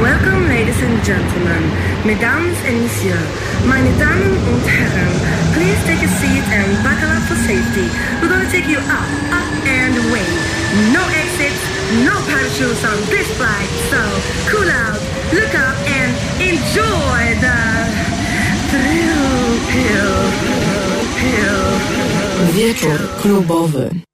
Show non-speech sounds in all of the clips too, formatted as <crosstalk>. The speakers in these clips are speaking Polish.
Welcome, ladies and gentlemen, mesdames et messieurs, meine Damen und Herren. Please take a seat and buckle up for safety. We're gonna take you up, up and away. No exits, no parachutes on this flight. So cool out, look up, and enjoy the thrill pill, pill. Wieczór klubowy.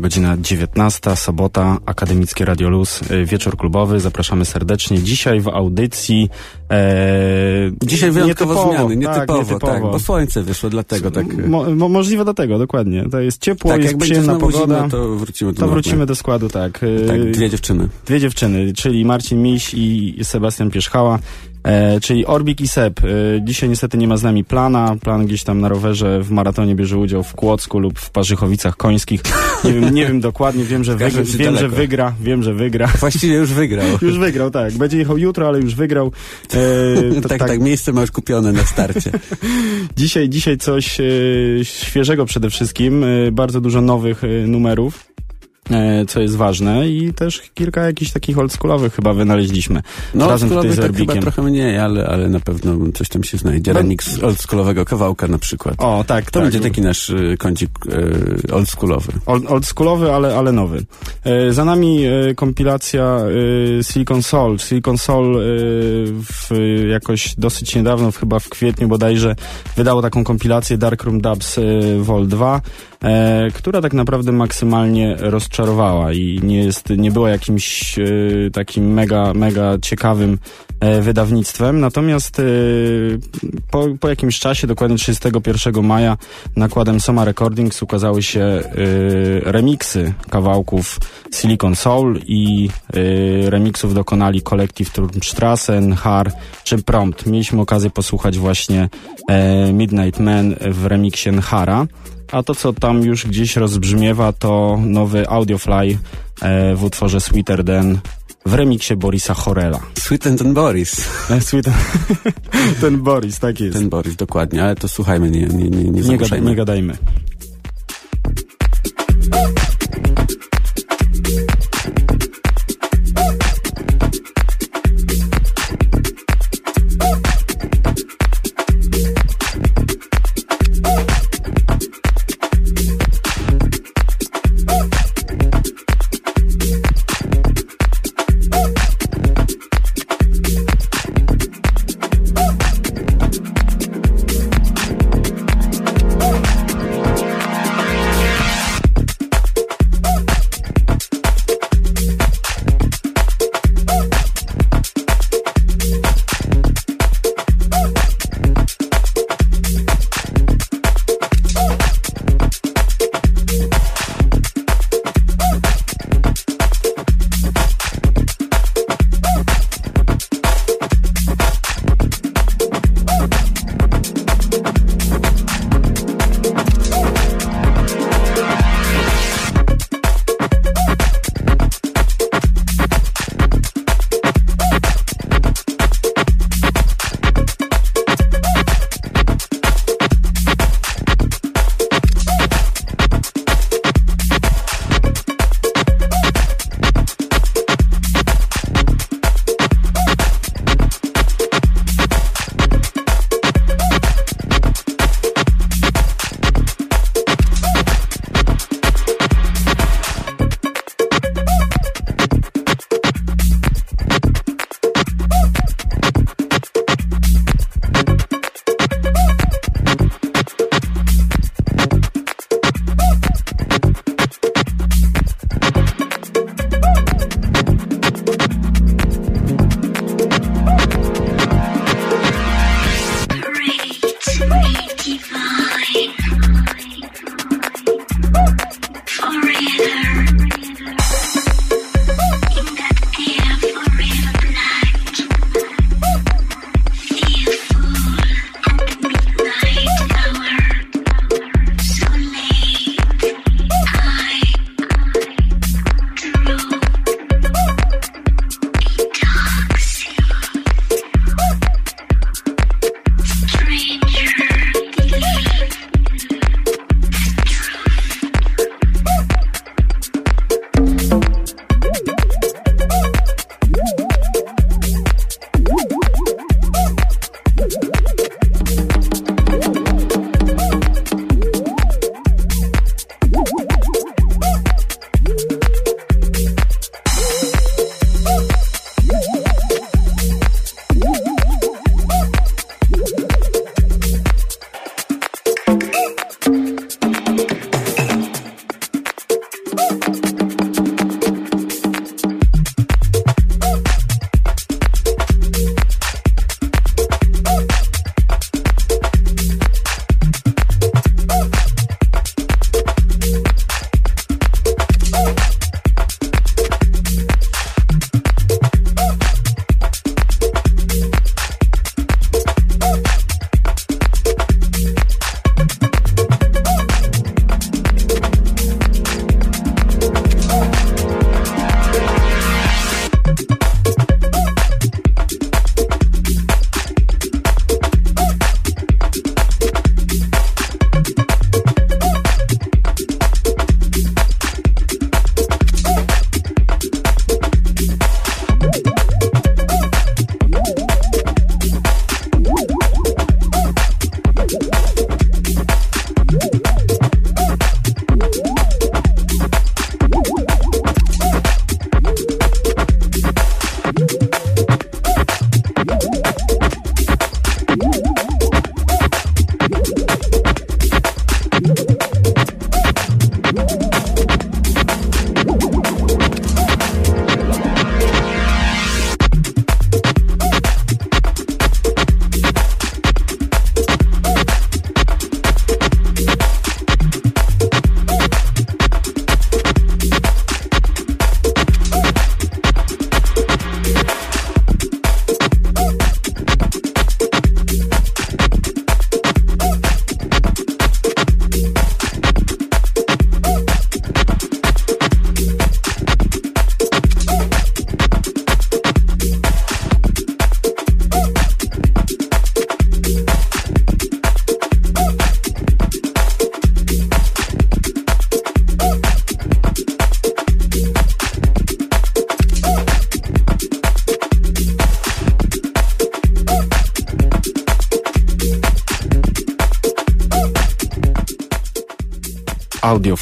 Godzina 19, sobota, Akademickie Radio Luz, y, wieczór klubowy. Zapraszamy serdecznie. Dzisiaj w audycji. E, Dzisiaj wyjątkowo nietypowo, zmiany, nietypowo, tak, nietypowo. tak, bo słońce wyszło, dlatego tak. Mo, mo, możliwe dlatego, dokładnie. To jest ciepło, tak, jest przyjemna pogoda. Zimno, to wrócimy do To wrócimy do składu, tak. Y, tak, dwie dziewczyny. Dwie dziewczyny, czyli Marcin Miś i Sebastian Pierzchała. E, czyli Orbik i Seb. E, dzisiaj niestety nie ma z nami plana. Plan gdzieś tam na rowerze w maratonie bierze udział w Kłodzku lub w Parzychowicach Końskich. Nie wiem, nie wiem dokładnie, wiem, że, wygra, wiem, że wygra, wiem, że wygra. Właściwie już wygrał. <laughs> już wygrał, tak. Będzie jechał jutro, ale już wygrał. E, to, tak, tak, tak, miejsce masz kupione na starcie. <laughs> dzisiaj, dzisiaj coś e, świeżego przede wszystkim. E, bardzo dużo nowych e, numerów. E, co jest ważne i też kilka jakichś takich oldschoolowych chyba wynaleźliśmy no, razem tutaj z tak chyba trochę mniej, ale, ale na pewno coś tam się znajdzie. Remix oldschoolowego kawałka na przykład. O, tak. To tak. będzie taki nasz y, kącik y, oldschoolowy. Old, oldschoolowy, ale, ale nowy. E, za nami e, kompilacja Silicon Soul. Silicon Soul w, jakoś dosyć niedawno, chyba w kwietniu bodajże, wydało taką kompilację Darkroom Dubs Vol 2 e, która tak naprawdę maksymalnie rozczarowała i nie jest, nie była jakimś e, takim mega, mega ciekawym e, wydawnictwem. Natomiast e, po, po jakimś czasie, dokładnie 31 maja, nakładem Soma Recordings ukazały się e, remiksy kawałków Silicon Soul i e, remiksów dokonali Collective Turmstrassen, Har czy Prompt. Mieliśmy okazję posłuchać właśnie Midnight Man w remiksie Nhara. A to, co tam już gdzieś rozbrzmiewa, to nowy Audiofly e, w utworze Sweeter Than w remiksie Borisa Chorela. Sweet ten Boris. E, Sweet <laughs> ten Boris, tak jest. Ten Boris, dokładnie, ale to słuchajmy, nie, nie, nie, nie, nie, gada, nie gadajmy.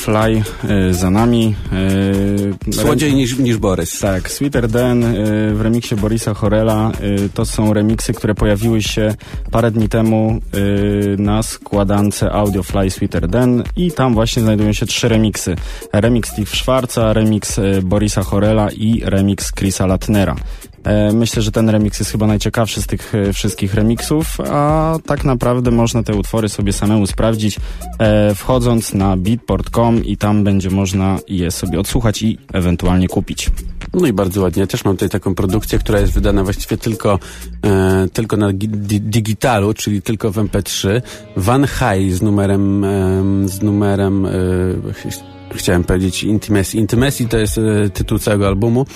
Audiofly za nami. Słodziej niż, niż Borys. Tak, Sweeter Den w remiksie Borisa Horela to są remiksy, które pojawiły się parę dni temu na składance Audiofly Sweeter Den i tam właśnie znajdują się trzy remiksy. Remix Steve Schwarza, remix Borisa Horela i remix Chrisa Latnera. E, myślę, że ten remix jest chyba najciekawszy z tych e, wszystkich remixów, a tak naprawdę można te utwory sobie samemu sprawdzić, e, wchodząc na beatport.com i tam będzie można je sobie odsłuchać i ewentualnie kupić. No i bardzo ładnie. Ja też mam tutaj taką produkcję, która jest wydana właściwie tylko, e, tylko na di digitalu, czyli tylko w MP3. Van High z numerem, e, z numerem e, chciałem powiedzieć Intimacy. Intimacy to jest e, tytuł całego albumu,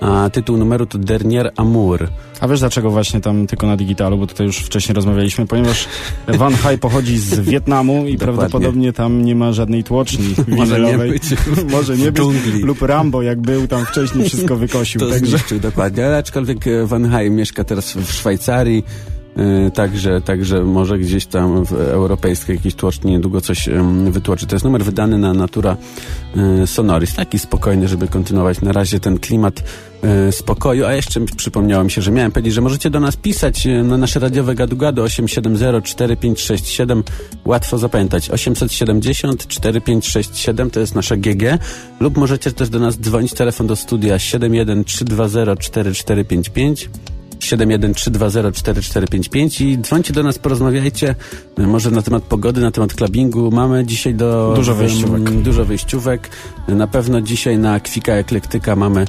a tytuł numeru to Dernier Amour. A wiesz dlaczego właśnie tam tylko na digitalu, bo tutaj już wcześniej rozmawialiśmy, ponieważ Van High pochodzi z <laughs> Wietnamu i prawdopodobnie tam nie ma żadnej tłoczni <laughs> Może nie być. <laughs> Może nie być. Lub Rambo, jak był tam wcześniej, wszystko wykosił. To także... zniszczył, dokładnie. Ale aczkolwiek Van High mieszka teraz w Szwajcarii, E, także, także może gdzieś tam w europejskiej jakiejś tłoczni niedługo coś wytłoczy. To jest numer wydany na Natura e, Sonoris. Taki spokojny, żeby kontynuować na razie ten klimat e, spokoju. A jeszcze przypomniało mi się, że miałem powiedzieć, że możecie do nas pisać na nasze radiowe gadu-gadu 870 4567. Łatwo zapamiętać. 870 4567 to jest nasze GG. Lub możecie też do nas dzwonić. Telefon do studia 71 320 4455. 713204455 i dzwońcie do nas, porozmawiajcie może na temat pogody, na temat clubbingu. Mamy dzisiaj do... Dużo wejściówek. Dużo wejściówek. Na pewno dzisiaj na Kwika Eklektyka mamy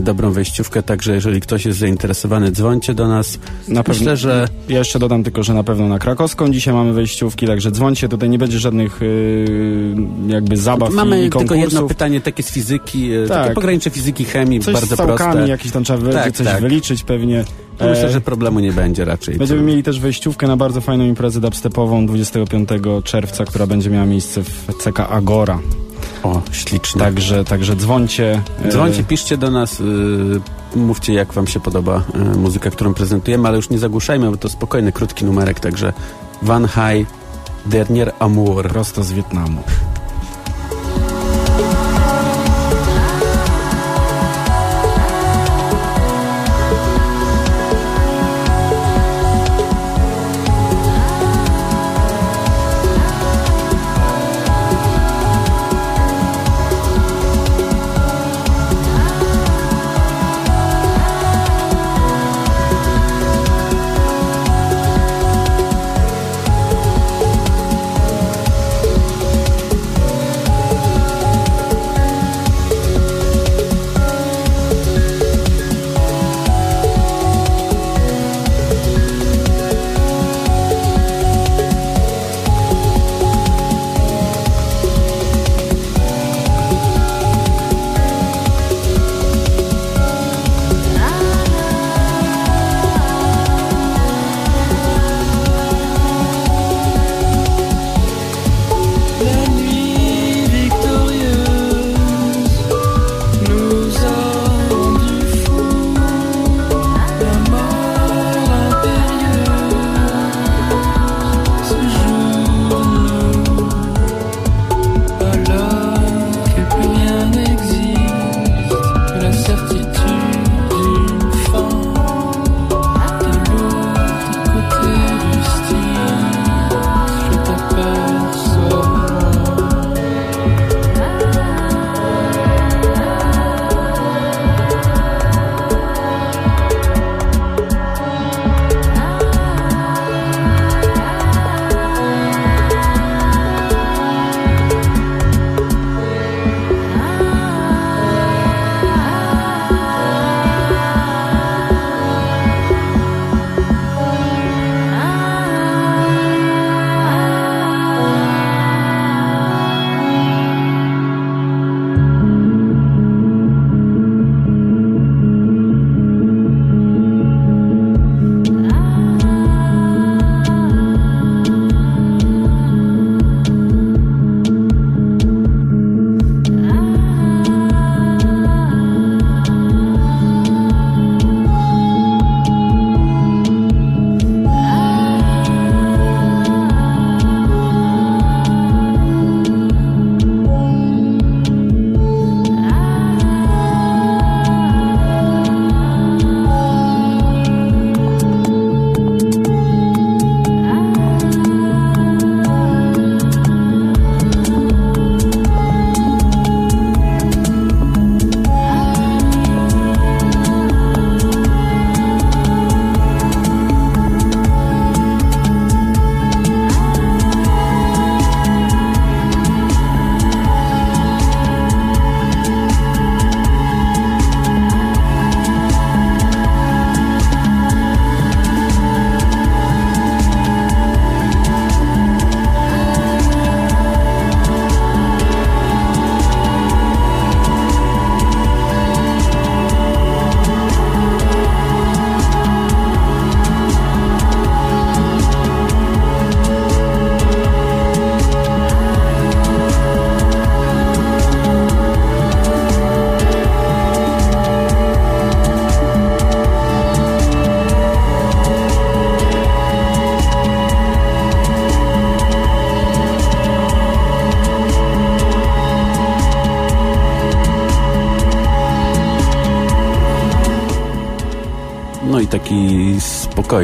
dobrą wejściówkę, także jeżeli ktoś jest zainteresowany, dzwońcie do nas. Na pewno, Myślę, że... Ja jeszcze dodam tylko, że na pewno na Krakowską dzisiaj mamy wejściówki, także dzwońcie, tutaj nie będzie żadnych yy, jakby zabaw Mamy i tylko jedno pytanie, takie z fizyki, tak. takie pogranicze fizyki, chemii, coś bardzo z proste. jakieś tam trzeba tak, coś tak. wyliczyć pewnie. Myślę, że problemu nie będzie raczej. Będziemy mieli też wejściówkę na bardzo fajną imprezę dubstepową 25 czerwca, która będzie miała miejsce w CK Agora. O, ślicznie. Także, także dzwońcie. E, dzwońcie, piszcie do nas, yy, mówcie jak wam się podoba yy, muzyka, którą prezentujemy, ale już nie zagłuszajmy, bo to spokojny, krótki numerek, także Van High, Dernier Amour. Prosto z Wietnamu.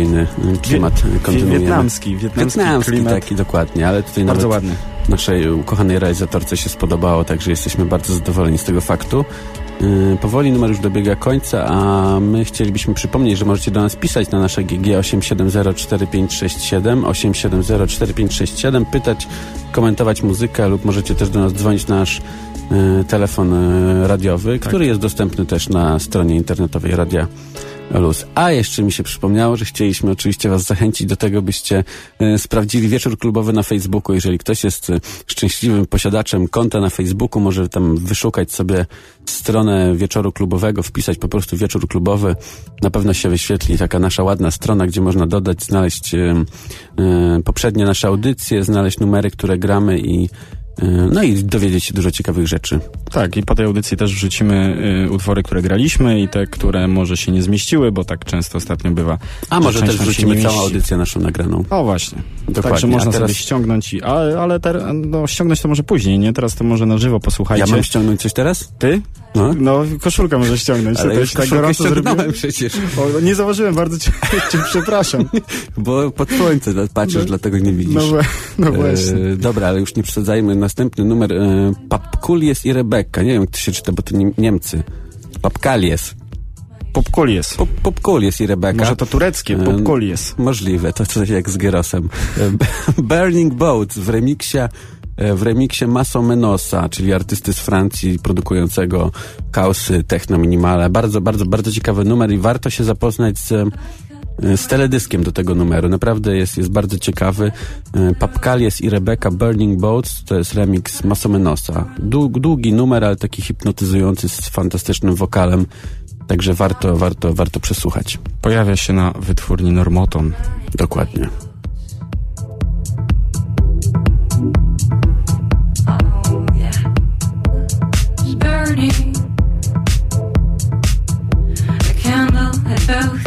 Spokojny klimat Wie- kontynuujemy. Wietnamski, wietnamski, Wietnamski klimat. taki dokładnie, ale tutaj Bardzo ładny. naszej ukochanej realizatorce się spodobało, także jesteśmy bardzo zadowoleni z tego faktu. Yy, powoli numer już dobiega końca, a my chcielibyśmy przypomnieć, że możecie do nas pisać na nasze GG 8704567, 8704567, pytać, komentować muzykę lub możecie też do nas dzwonić na nasz yy, telefon yy, radiowy, który jest dostępny też na stronie internetowej Radia Luz. A jeszcze mi się przypomniało, że chcieliśmy oczywiście Was zachęcić do tego, byście e, sprawdzili wieczór klubowy na Facebooku. Jeżeli ktoś jest e, szczęśliwym posiadaczem konta na Facebooku, może tam wyszukać sobie stronę wieczoru klubowego, wpisać po prostu wieczór klubowy. Na pewno się wyświetli taka nasza ładna strona, gdzie można dodać, znaleźć e, poprzednie nasze audycje, znaleźć numery, które gramy i no i dowiedzieć się dużo ciekawych rzeczy. Tak, i po tej audycji też wrzucimy y, utwory, które graliśmy i te, które może się nie zmieściły, bo tak często ostatnio bywa. A że może też wrzucimy całą audycję naszą nagraną. O właśnie. Dokładnie, Także można teraz- sobie ściągnąć, i, ale, ale ter, no, ściągnąć to może później, nie? Teraz to może na żywo posłuchajcie. Ja mam ściągnąć coś teraz? Ty? No. No, koszulkę może ściągnąć. Ale to już jest tak gorąco zrobiłem. przecież. O, nie zauważyłem, bardzo cię, <laughs> cię przepraszam. Bo pod słońce patrzysz, No. dlatego nie widzisz. No, no właśnie. E, dobra, ale już nie przesadzajmy. Następny numer e, Papkulies i Rebecca. Nie wiem, jak to się czyta, bo to nie, Niemcy. Papkalies. Popkulies. Pop, Popkulies i Rebecca. Może to tureckie, E, popkulies. Możliwe, to coś jak z Gerosem. E, <laughs> Burning Boats w remiksie e, w remiksie Maso Menosa, czyli artysty z Francji produkującego chaosy, techno, minimale. Bardzo, bardzo, bardzo ciekawy numer i warto się zapoznać z, e, z teledyskiem do tego numeru. Naprawdę jest, jest bardzo ciekawy. E, Papkalies i Rebecca Burning Boats to jest remix Maso Menosa. Dług, długi numer, ale taki hipnotyzujący z fantastycznym wokalem. Także warto, warto, warto przesłuchać. Pojawia się na wytwórni Normoton. Dokładnie. Burning. A candle at both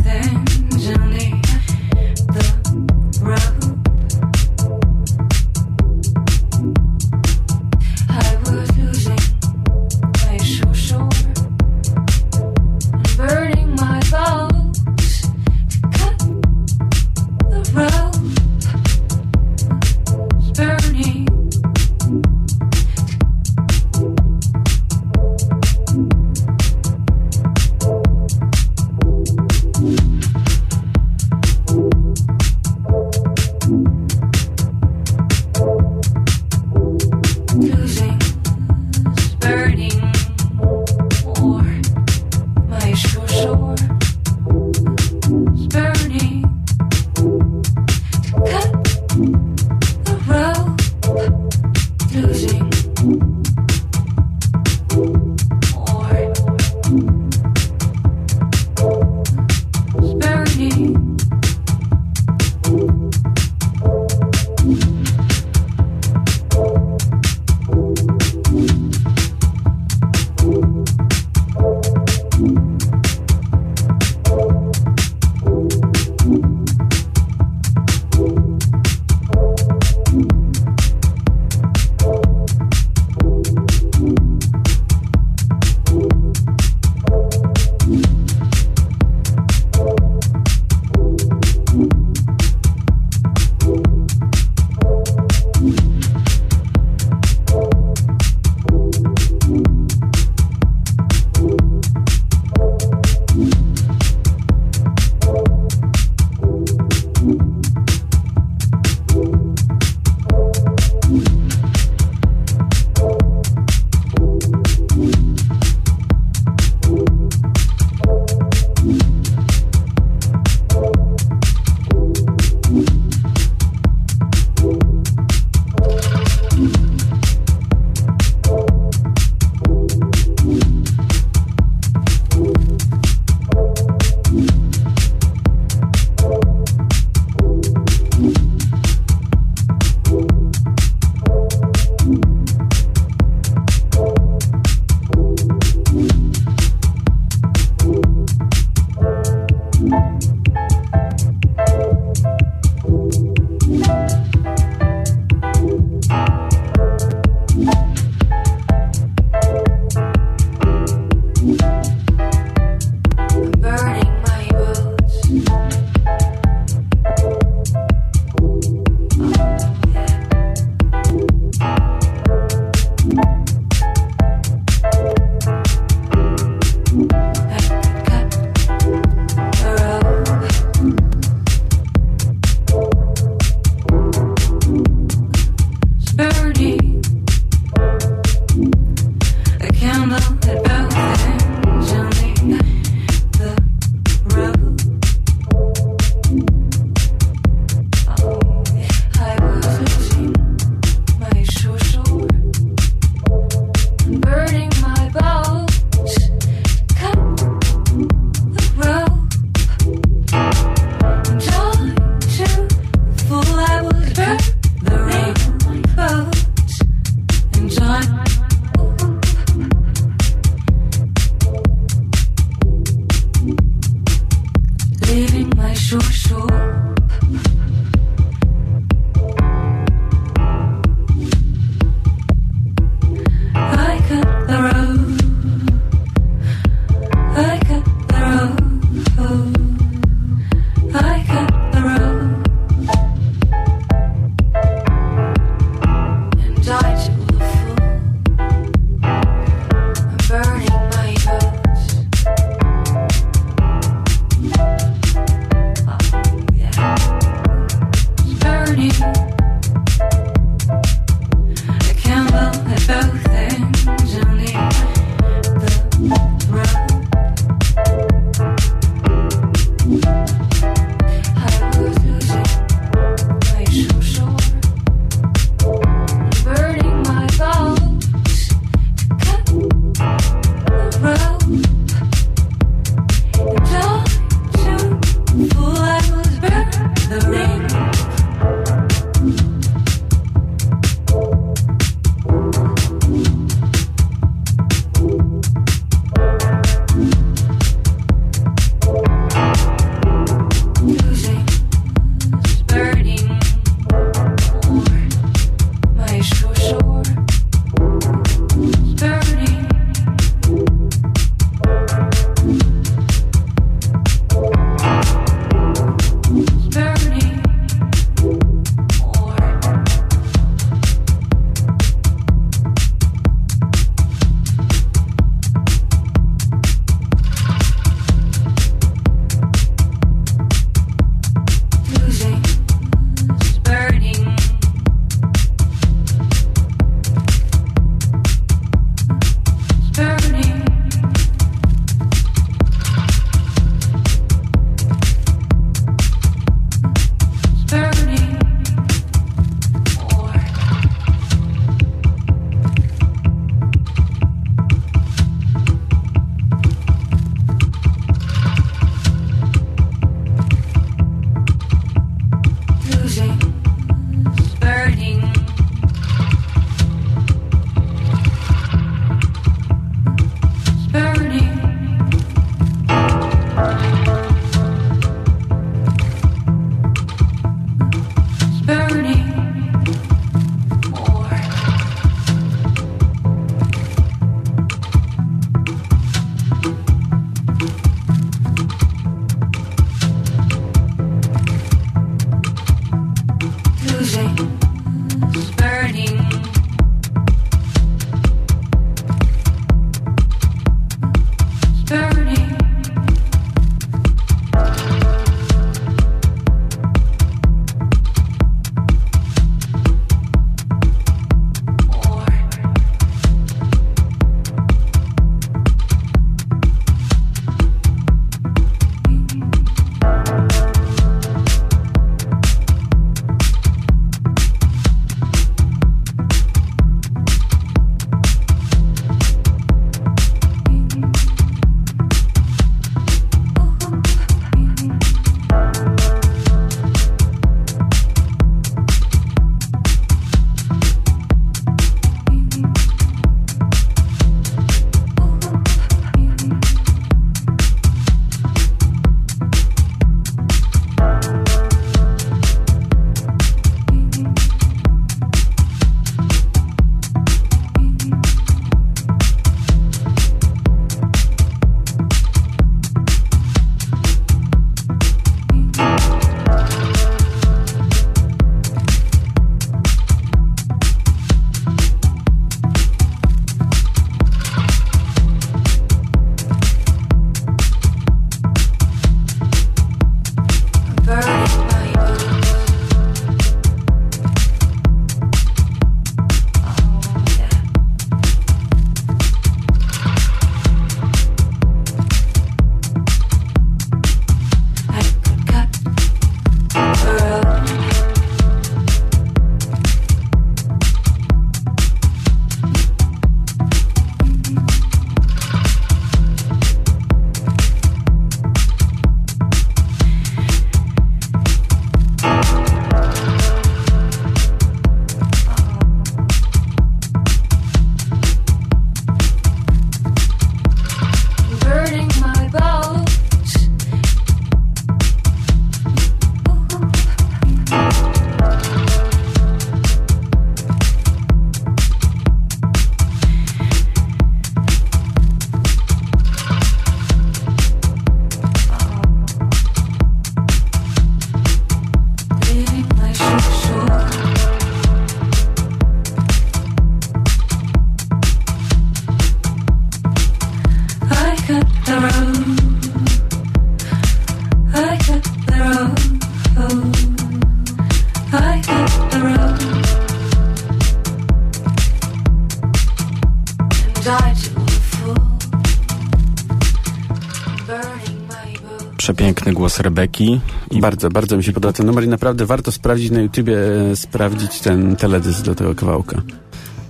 głos Rebeki. I Bardzo, bardzo mi się podoba ten numer i naprawdę warto sprawdzić na YouTubie, e, sprawdzić ten teledysk do tego kawałka.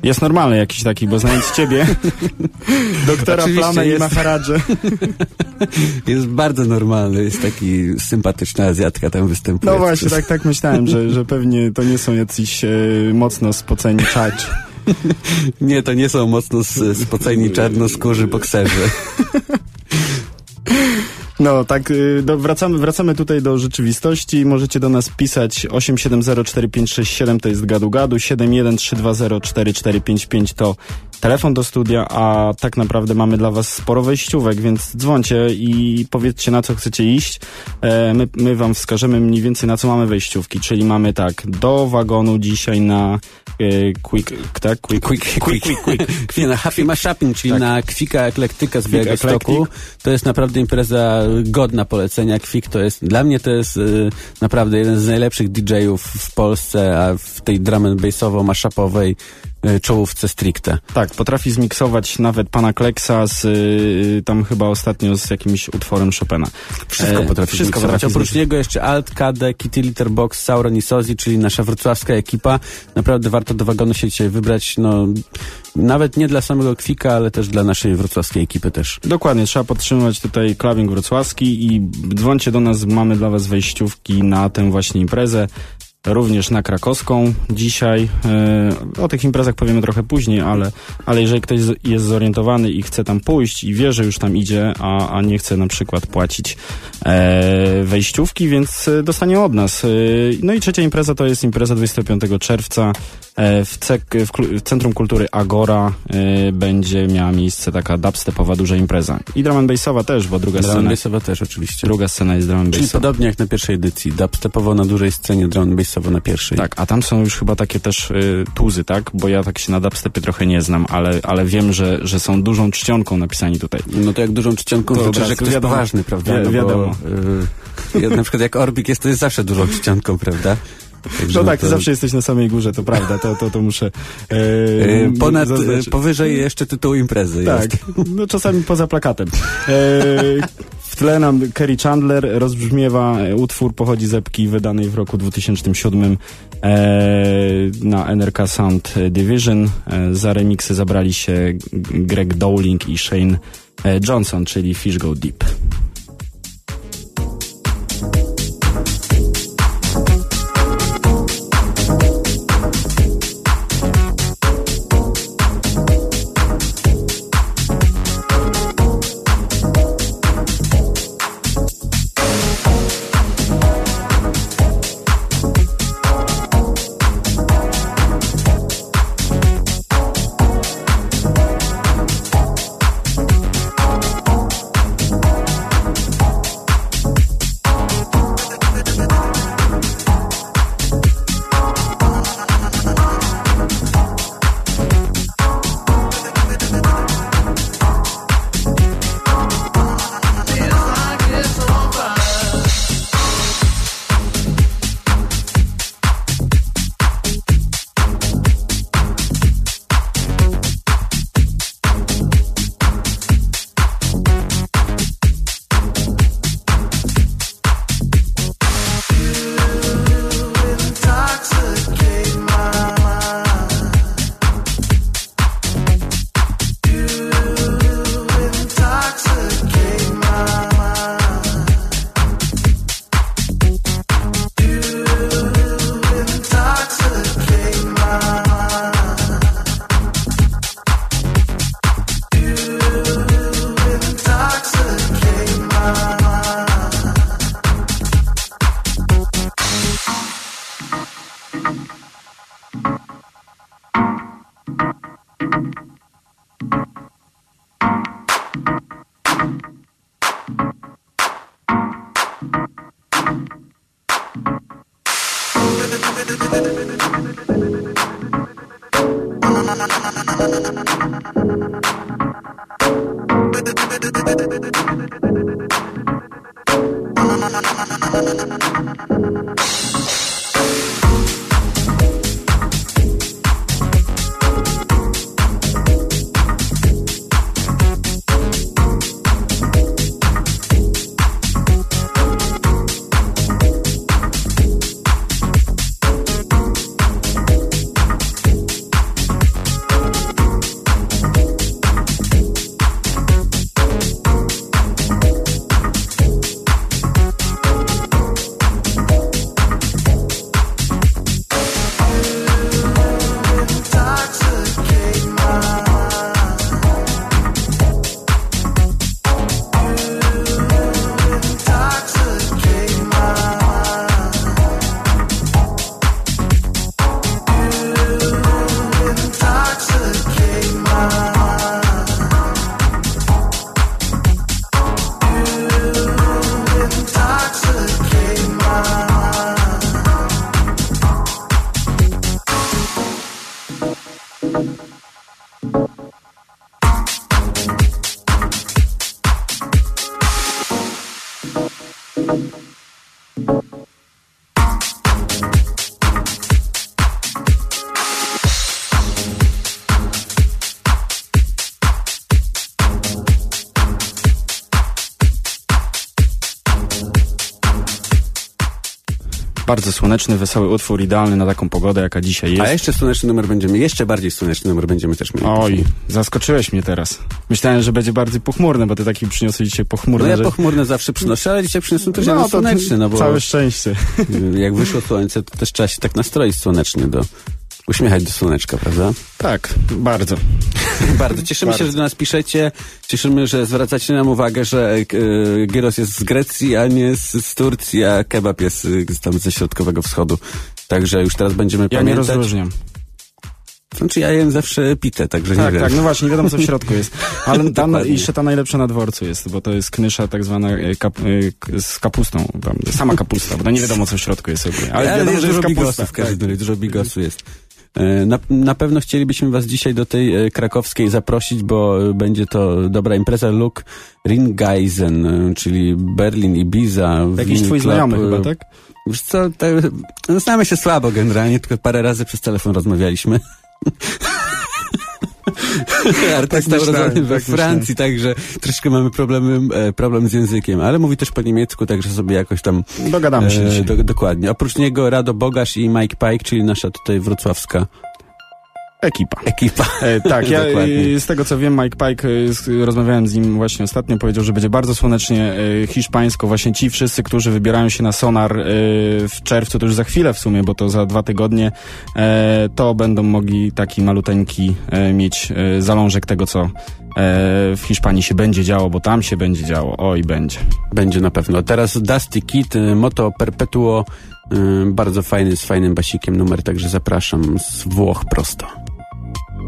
jest normalny jakiś taki, bo znając ciebie, <laughs> doktora Plamę i jest. Maharadże. <laughs> Jest bardzo normalny, jest taki sympatyczna Azjatka tam występuje. No właśnie, tak, tak myślałem, że, że pewnie to nie są jacyś e, mocno spoceni czacz. <laughs> Nie, to nie są mocno spoceni czarnoskórzy bokserzy. No tak, y, do, wracamy, wracamy tutaj do rzeczywistości. Możecie do nas pisać 8704567 to jest gadu gadu, 713204455 to telefon do studia, a tak naprawdę mamy dla was sporo wejściówek, więc dzwońcie i powiedzcie na co chcecie iść. E, my, my wam wskażemy mniej więcej na co mamy wejściówki, czyli mamy tak, do wagonu dzisiaj na e, quick, tak? Quick, Quick, quick, quick, quick. <laughs> Nie, na Happy Mash Shopping, czyli Tak. na Kwika Eklektyka z Białegostoku. To jest naprawdę impreza godna polecenia. Kwik to jest, dla mnie to jest y, naprawdę jeden z najlepszych DJ-ów w Polsce, a w tej drum and bassowo-mashupowej czołówce stricte. Tak, potrafi zmiksować nawet pana Kleksa z y, tam chyba ostatnio z jakimś utworem Chopina. Wszystko E, potrafi wszystko zmiksować. potrafi Oprócz niego jeszcze Alt, KD, Kitty Litterbox, Sauron i Sozi, czyli nasza wrocławska ekipa. Naprawdę warto do wagonu się dzisiaj wybrać. No, nawet nie dla samego Kwika, ale też dla naszej wrocławskiej ekipy też. Dokładnie, trzeba podtrzymywać tutaj clubbing wrocławski i dzwońcie do nas, mamy dla was wejściówki na tę właśnie imprezę. Również na krakowską dzisiaj. E, o tych imprezach powiemy trochę później, ale, ale jeżeli ktoś jest zorientowany i chce tam pójść i wie, że już tam idzie, a, a nie chce na przykład płacić e, wejściówki, więc e, dostanie od nas. No i trzecia impreza to jest impreza 25 czerwca w, cek, w, Centrum Kultury Agora e, będzie miała miejsce taka dubstepowa duża impreza. I drum and bassowa też, bo druga Drum scena, bassowa też oczywiście. druga scena jest drum and Czyli bassowa. podobnie jak na pierwszej edycji. Dubstepowo na dużej scenie, drum and bassowo na pierwszej. Tak, a tam są już chyba takie też y, tuzy, tak? Bo ja tak się na dubstepie trochę nie znam, ale, ale wiem, że, że są dużą czcionką napisani tutaj. No to jak dużą czcionką To znaczy, że ktoś wiadomo. poważny, prawda? Wi- no wiadomo. Bo, y, na przykład jak Orbik jest, to jest zawsze dużą czcionką, prawda? Także No tak, ty to- zawsze jesteś na samej górze, to prawda, to, to, to muszę... y, y, Ponad, zaznaczyć. powyżej jeszcze tytuł imprezy Tak, jest. no czasami poza plakatem. E, w tle nam Kerry Chandler rozbrzmiewa e, utwór pochodzi z epki wydanej w roku 2007 e, na NRK Sound Division. E, za remiksy zabrali się Greg Dowling i Shane e, Johnson, czyli Fish Go Deep. Bardzo słoneczny, wesoły utwór, idealny na taką pogodę, jaka dzisiaj jest. A jeszcze słoneczny numer będziemy, jeszcze bardziej słoneczny numer będziemy też mieli. Oj, zaskoczyłeś mnie teraz. Myślałem, że będzie bardziej pochmurny, bo ty taki przyniosłeś dzisiaj No pochmurny, ja że... pochmurne zawsze przynoszę, ale dzisiaj przyniosłem też no, słoneczny, no bo całe szczęście. <laughs> jak wyszło słońce, to też trzeba się tak nastroić słonecznie do, uśmiechać do słoneczka, prawda? Tak, bardzo. <laughs> Bardzo. Cieszymy się, Bardzo. że do nas piszecie. Cieszymy, że zwracacie nam uwagę, że e, gyros jest z Grecji, a nie z, z Turcji, a kebab jest e, z- tam ze środkowego wschodu. Także już teraz będziemy Ja nie pamiętać. rozróżniam. Znaczy ja jem zawsze pitę, także nie Tak, wiem. tak, no właśnie, nie wiadomo co w środku jest. Ale <laughs> ta, jeszcze ta najlepsza na dworcu jest, bo to jest knysza tak zwana e, kap, e, z kapustą, tam, sama kapusta, bo to nie wiadomo co w środku jest ogólnie. Ale, Ale, wiadomo, jest że jest dużo kapusta. w każdym Tak. razie, dużo bigosu jest. E, Na, na pewno chcielibyśmy was dzisiaj do tej e, krakowskiej zaprosić, bo e, będzie to dobra impreza Look Ringeisen, czyli Berlin, Ibiza. Jakiś Wien twój znajomy chyba, tak? Wiesz co, no, znamy się słabo generalnie, tylko parę razy przez telefon rozmawialiśmy. <laughs> <laughs> Artysta Tak urodzony we tak Francji, także troszkę mamy problemy, e, problem z językiem, ale mówi też po niemiecku, także sobie jakoś tam Dogadamy się E, do, dokładnie. Oprócz niego Rado Bogasz i Mike Pike, czyli nasza tutaj wrocławska Ekipa. ekipa. <laughs> E, tak, ja Dokładnie. e, z tego co wiem, Mike Pike, e, z, rozmawiałem z nim właśnie ostatnio, powiedział, że będzie bardzo słonecznie e, hiszpańsko. Właśnie ci wszyscy, którzy wybierają się na Sonar e, w czerwcu, to już za chwilę w sumie, bo to za dwa tygodnie, e, to będą mogli taki maluteńki mieć zalążek tego, co w Hiszpanii się będzie działo, bo tam się będzie działo. Oj, będzie. Będzie na pewno. Teraz Dusty Kid, Moto Perpetuo, bardzo fajny, z fajnym basikiem numer, także zapraszam z Włoch prosto.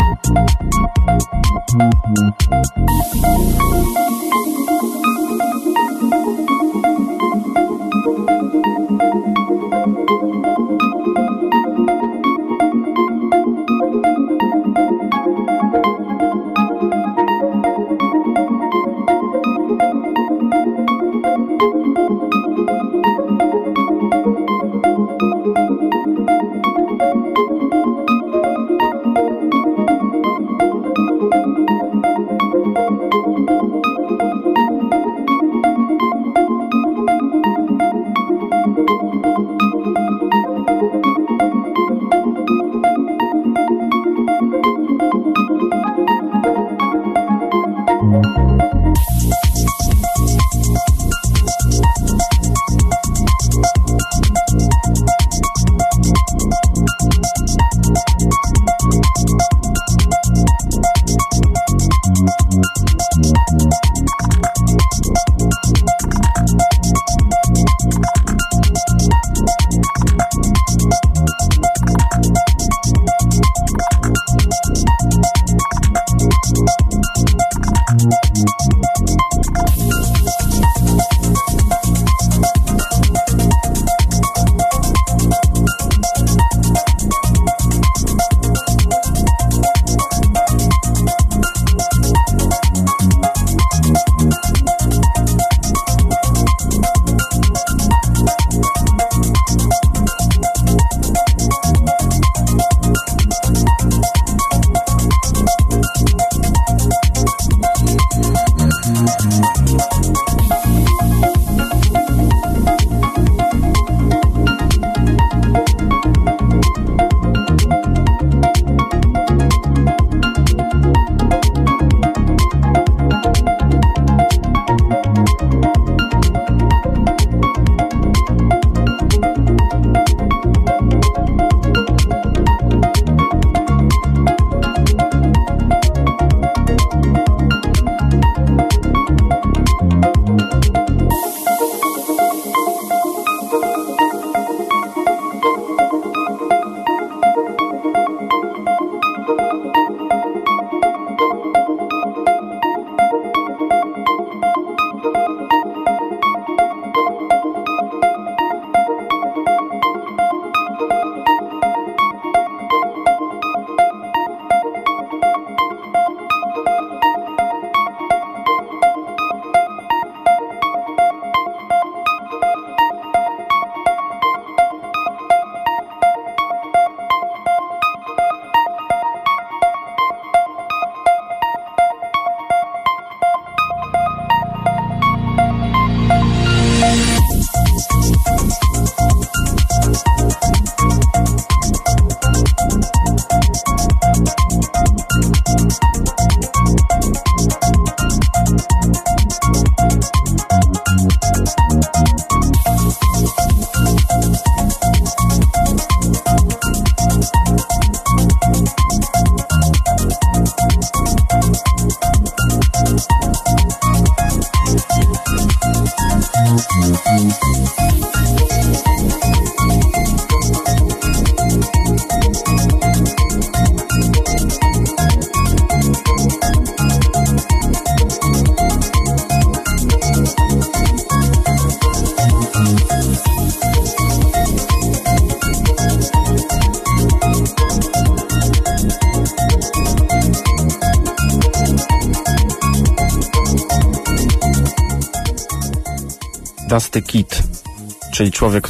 Thank you.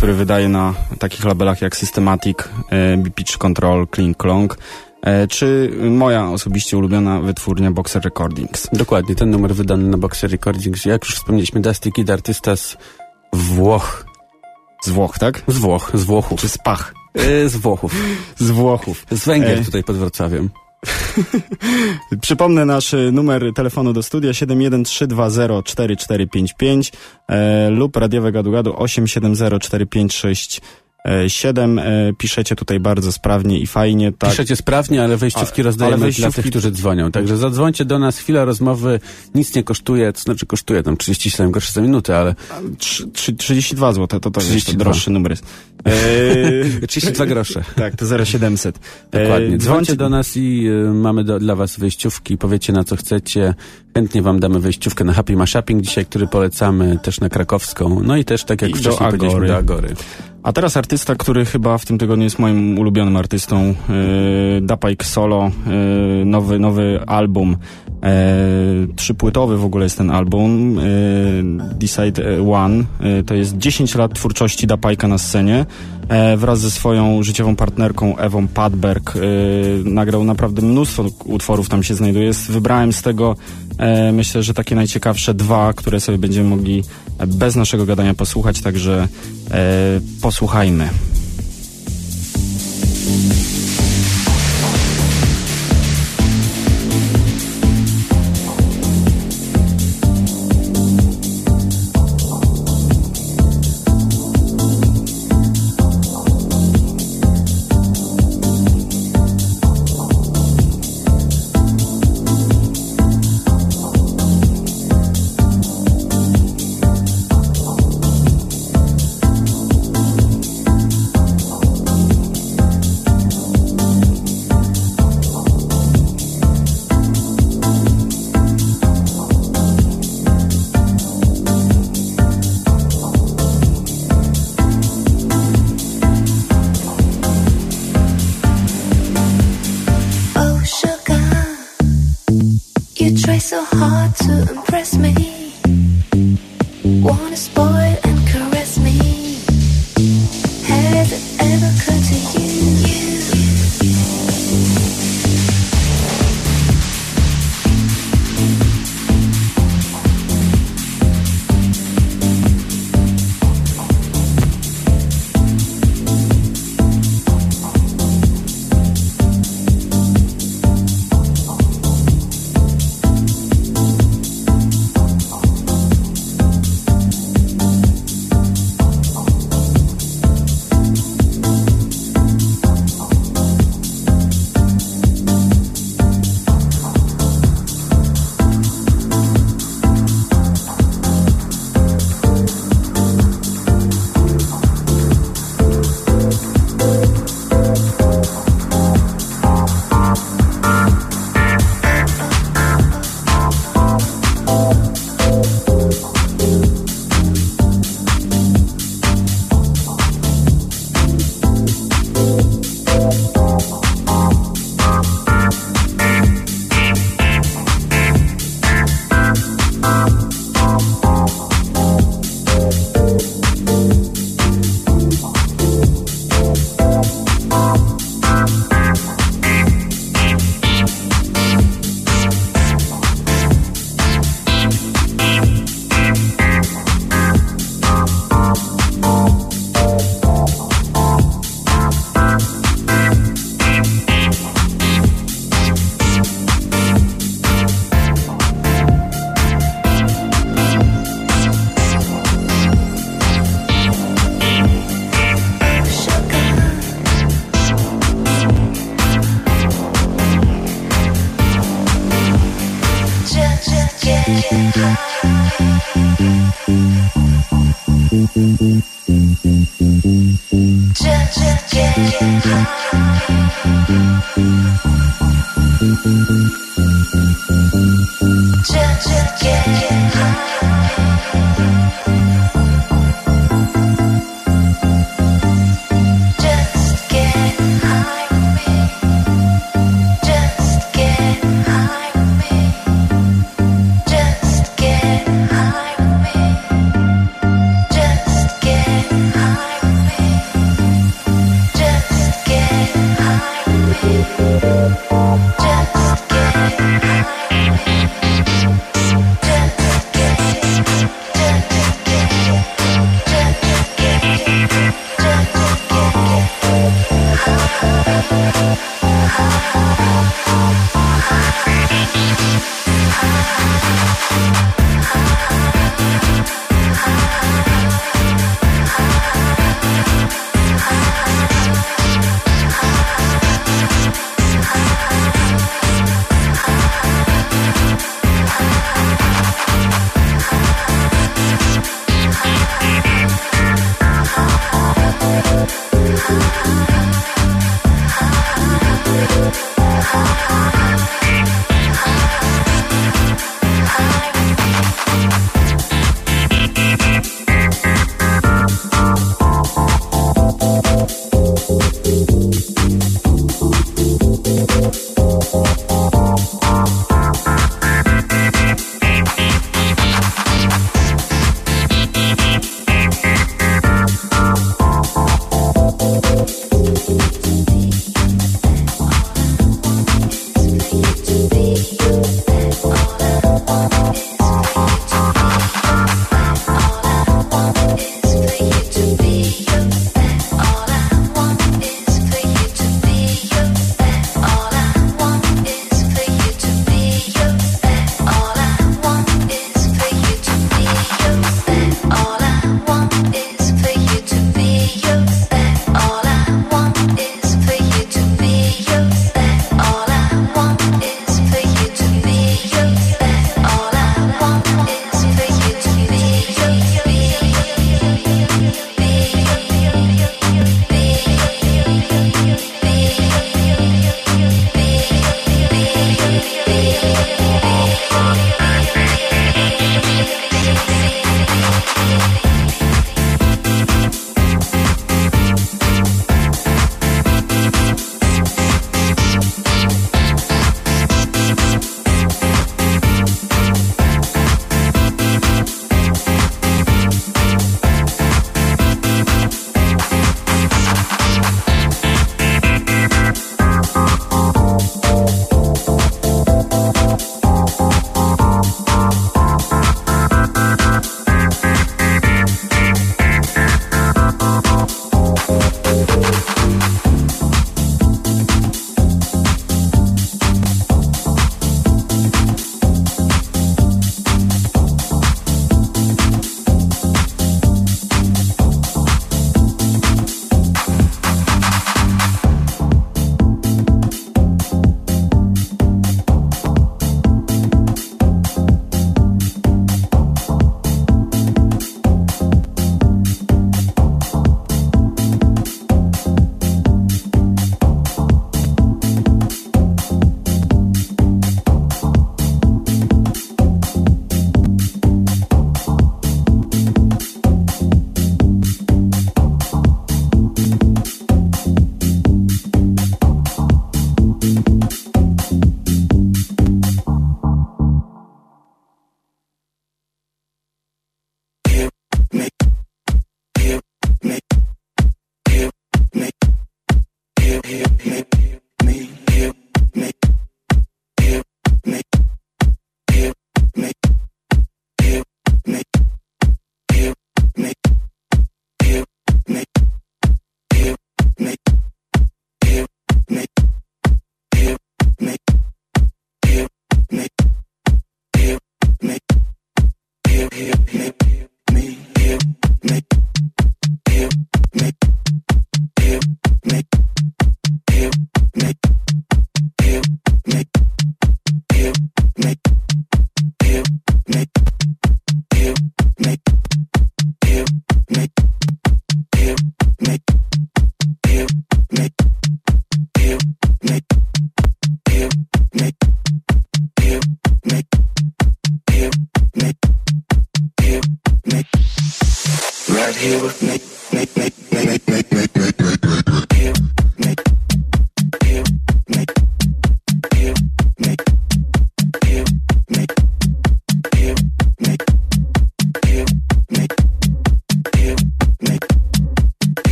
Który wydaje na takich labelach jak Systematic, e, Pitch Control, Clean Clong, e, czy moja osobiście ulubiona wytwórnia Boxer Recordings. Dokładnie, ten numer wydany na Boxer Recordings. Jak już wspomnieliśmy, Dusty Kid, artysta z Włoch. Z Włoch, tak? Z Włoch, z Włochów. Czy z Pach? E, z Włochów. <laughs> Z Włochów. Z Węgier E. tutaj pod Wrocławiem. <laughs> Przypomnę nasz numer telefonu do studia 713204455 e, E, lub radiowe gadu-gadu 8704566 E, 7. E, piszecie tutaj bardzo sprawnie i fajnie. Tak. Piszecie sprawnie, ale wejściówki rozdajemy ale wejściówki... dla tych, którzy dzwonią. Także zadzwońcie do nas, chwila rozmowy, nic nie kosztuje, to znaczy kosztuje tam 37 groszy za minutę, ale... 3, 3, 32 zł, to to 32. jeszcze droższy numer jest. <laughs> Eee... 32 grosze. <laughs> tak, to 0700. Dokładnie. E, dzwońcie, dzwońcie do nas i y, mamy do, dla was wejściówki, powiecie na co chcecie. Chętnie wam damy wejściówkę na Happy Machoping, dzisiaj, który polecamy też na krakowską. No i też, tak jak I wcześniej do powiedzieliśmy, do Agory. A teraz artysta, który chyba w tym tygodniu jest moim ulubionym artystą, yy, Dapajk Solo, yy, nowy, nowy album, yy, trzypłytowy w ogóle jest ten album, yy, Decide One, yy, to jest 10 lat twórczości Dapajka na scenie, wraz ze swoją życiową partnerką Ewą Padberg, nagrał naprawdę mnóstwo utworów tam się znajduje, wybrałem z tego myślę, że takie najciekawsze dwa, które sobie będziemy mogli bez naszego gadania posłuchać, także e, posłuchajmy. Thank you.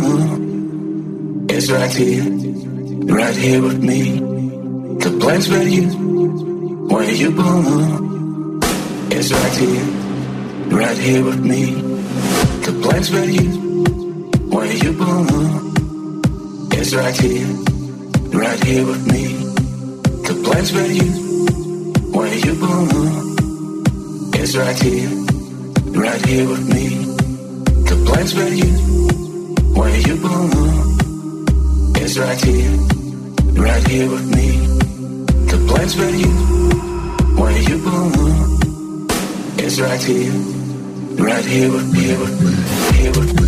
Belong, is right here, right here with me. The place where you, where you belong, is right here, right here with me. The place where you, where you belong, is right here, right here with me. The place where you, where you belong, is right here right here with me. The place where you, where you belong, is right here, right here with me. The place where you, where you belong, is right here, right here with me, here with me, here with me,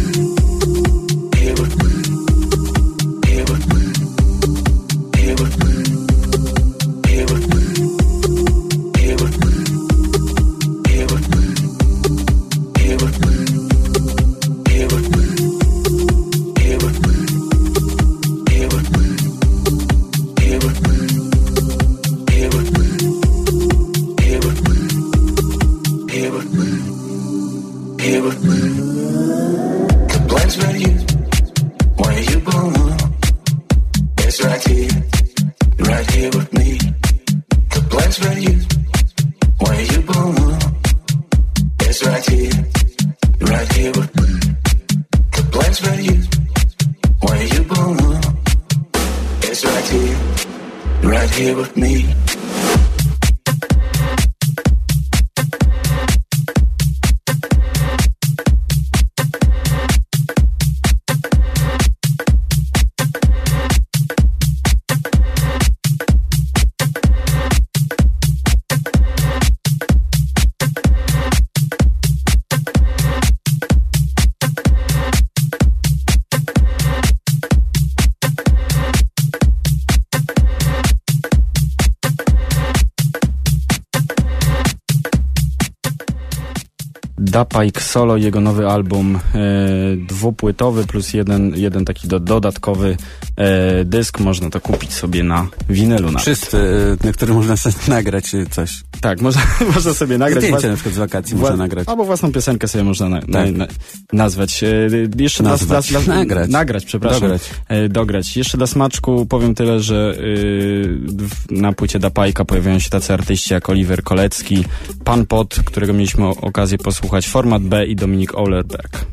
Dapike Solo, jego nowy album e, dwupłytowy plus jeden, jeden taki do, dodatkowy e, dysk. Można to kupić sobie na winylu. Nawet. Czysty, y, na który można sobie <laughs> nagrać y, coś. Tak, można, <laughs> można sobie nagrać. Zdjęcie włas- na przykład z wakacji wła- można nagrać. Albo własną piosenkę sobie można na, na, Tak. na, nazwać. E, jeszcze dla- Nazwać. dla- dla- Nagrać. Nagrać, przepraszam. Dograć. E, dograć. Jeszcze dla smaczku powiem tyle, że w- na płycie Dapajka pojawiają się tacy artyści jak Oliver Kolecki, Pan Pot, którego mieliśmy okazję posłuchać, Format B i Dominik Olerberg.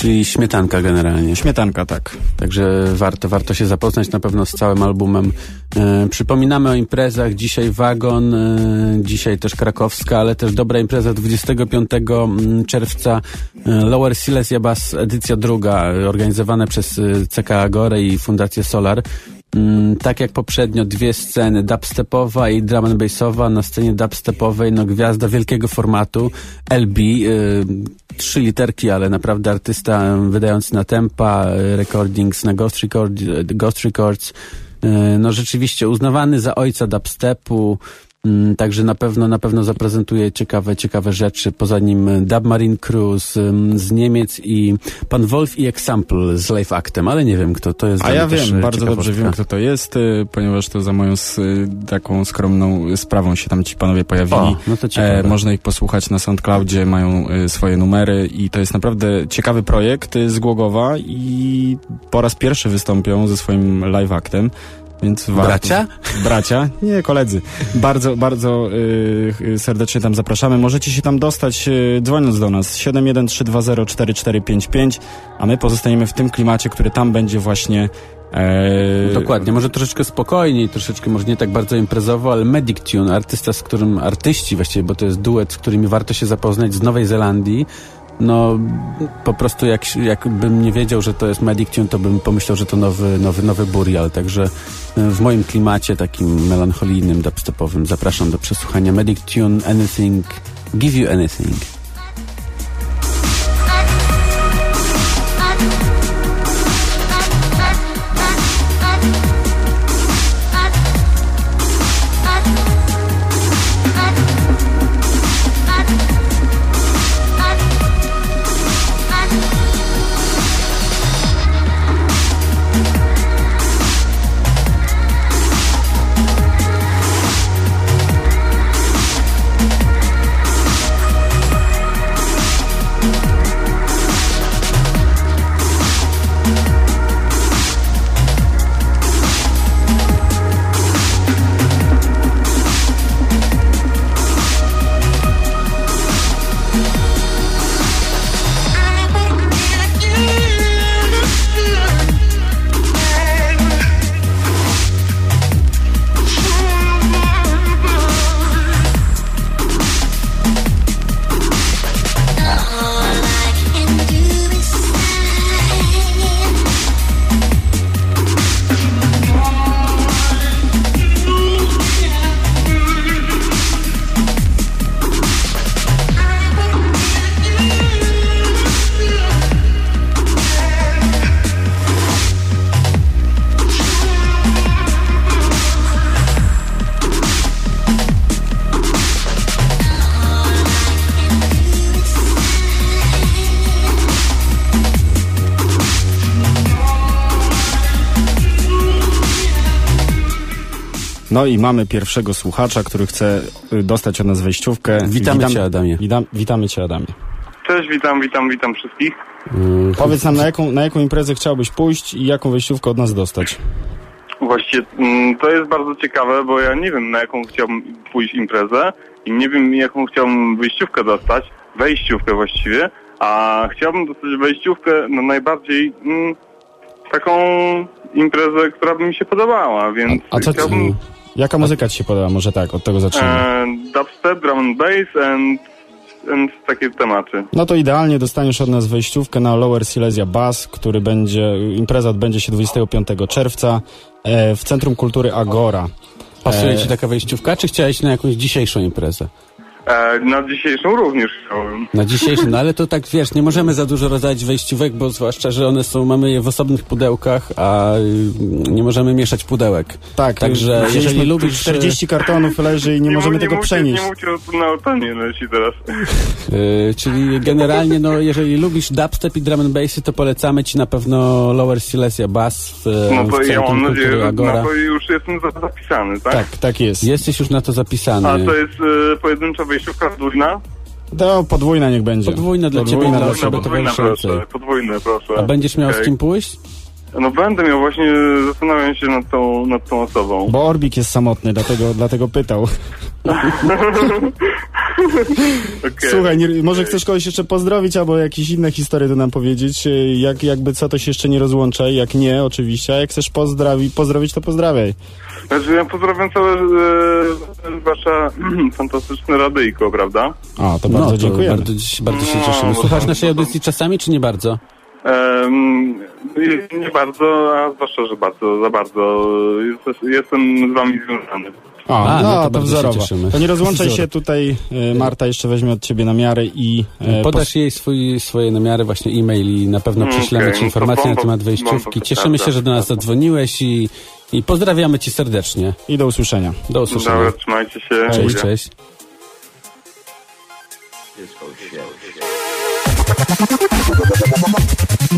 Czyli śmietanka generalnie. Śmietanka, tak. Także warto, warto się zapoznać na pewno z całym albumem. E, przypominamy o imprezach. Dzisiaj Wagon, e, dzisiaj też krakowska, ale też dobra impreza 25 mm, czerwca. E, Lower Silesia Bass, edycja druga, e, organizowane przez e, CK Agore i Fundację Solar. Mm, tak jak poprzednio, dwie sceny, dubstepowa i drum and bassowa. Na scenie dubstepowej, no gwiazda wielkiego formatu, LB, y, trzy literki, ale naprawdę artysta wydający na tempa, y, recordings na Ghost, Record, Ghost Records. Y, no rzeczywiście uznawany za ojca dubstepu, Także na pewno, na pewno zaprezentuje ciekawe, ciekawe rzeczy. Poza nim e, Dub Marine Crew z, mm, z Niemiec i pan Wolf i Example z Live Actem, ale nie wiem kto to jest. A ja wiem, e, bardzo dobrze wiem, kto to jest, y, ponieważ to za moją taką skromną sprawą się tam ci panowie pojawili. O, no to ciekawe. E, można ich posłuchać na SoundCloudzie, mają swoje numery i to jest naprawdę ciekawy projekt z Głogowa i po raz pierwszy wystąpią ze swoim live actem. Więc warto- Bracia? Bracia? Nie, koledzy. Bardzo, bardzo y, y, serdecznie tam zapraszamy. Możecie się tam dostać y, dzwoniąc do nas 713204455, a my pozostaniemy w tym klimacie, który tam będzie właśnie e, Dokładnie, może troszeczkę spokojniej, troszeczkę może nie tak bardzo imprezowo, ale Medic Tune, artysta, z którym, artyści właściwie, bo to jest duet, z którymi warto się zapoznać z Nowej Zelandii. No, po prostu jak, jakbym nie wiedział, że to jest Medic to bym pomyślał, że to nowy, nowy, nowy Burial, także e, w moim klimacie takim melancholijnym, dubstepowym zapraszam do przesłuchania Medic Anything, Give You Anything. No i mamy pierwszego słuchacza, który chce y, dostać od nas wejściówkę. Witamy Witam- cię, Adamie. Witam, witamy cię, Adamie. Cześć, witam, witam, witam wszystkich. Mm, Powiedz nam, na jaką, na jaką imprezę chciałbyś pójść i jaką wejściówkę od nas dostać. Właściwie mm, to jest bardzo ciekawe, bo ja nie wiem na jaką chciałbym pójść imprezę i nie wiem jaką chciałbym wyjściówkę dostać, wejściówkę właściwie, a chciałbym dostać wejściówkę na najbardziej mm, taką imprezę, która by mi się podobała, więc A co ci, chciałbym jaka muzyka ci się podoba? Może tak, od tego zacznijmy. dubstep, drum and bass and, and takie tematy. No to idealnie dostaniesz od nas wejściówkę na Lower Silesia Bass, który będzie, impreza odbędzie się 25 czerwca e, w Centrum Kultury Agora. Pasuje E, ci taka wejściówka, czy chciałeś na jakąś dzisiejszą imprezę? E, na dzisiejszą również chciałbym. Na dzisiejszy, no ale to tak wiesz, nie możemy za dużo rozdać wejściówek, bo zwłaszcza, że one są, mamy je w osobnych pudełkach, a y, nie możemy mieszać pudełek. Tak, Także wzięliśmy jeżeli lubisz, 40 kartonów leży i nie, możemy mów- tego mówcie, przenieść. Nie mówcie o na otonie leci teraz. y, czyli generalnie, no jeżeli lubisz dubstep i drum and bassy, to polecamy ci na pewno Lower Silesia Bass w, No to w ja mam nadzieję, że na to już jestem za- zapisany, tak? Tak, tak jest. Jesteś już na to zapisany. A to jest e, pojedyncza wejściówka podwójna? To podwójna niech będzie. Podwójna dla ciebie, Podwójna dla dla osoby ciebie. towarzyszącej. proszę, podwójne proszę. A będziesz miał z Okej. kim pójść? No będę miał, właśnie zastanawiam się nad tą, nad tą osobą. Bo Orbik jest samotny, dlatego, dlatego pytał. <laughs> Okej. Słuchaj, nie, może chcesz kogoś jeszcze pozdrowić, albo jakieś inne historie tu nam powiedzieć, jak, jakby co to się jeszcze nie rozłącza, jak nie, oczywiście, a jak chcesz pozdrowi, pozdrowić, to pozdrawiaj. Znaczy ja pozdrawiam całe e, wasze <clears throat> fantastyczne radyjko, prawda? A, to bardzo no, to dziękujemy. Bardzo, bardzo się No, cieszymy. bo Słuchasz to- naszej audycji czasami, czy nie bardzo? Em, nie bardzo, a zwłaszcza, że bardzo, za bardzo jest, jestem z wami związany. O, A, no, no to to, wzorowo. To nie rozłączaj Wzór. się tutaj, y, Marta jeszcze weźmie od ciebie namiary i... e, Podasz jej swój, swoje namiary, właśnie e-mail i na pewno Mm, prześlemy okej, ci no informacje na bomba- temat wejściówki. Cieszymy się, że do nas zadzwoniłeś i, i pozdrawiamy cię serdecznie. I do usłyszenia. Do usłyszenia. Dobra, trzymajcie się. Cześć, Buźa. cześć. I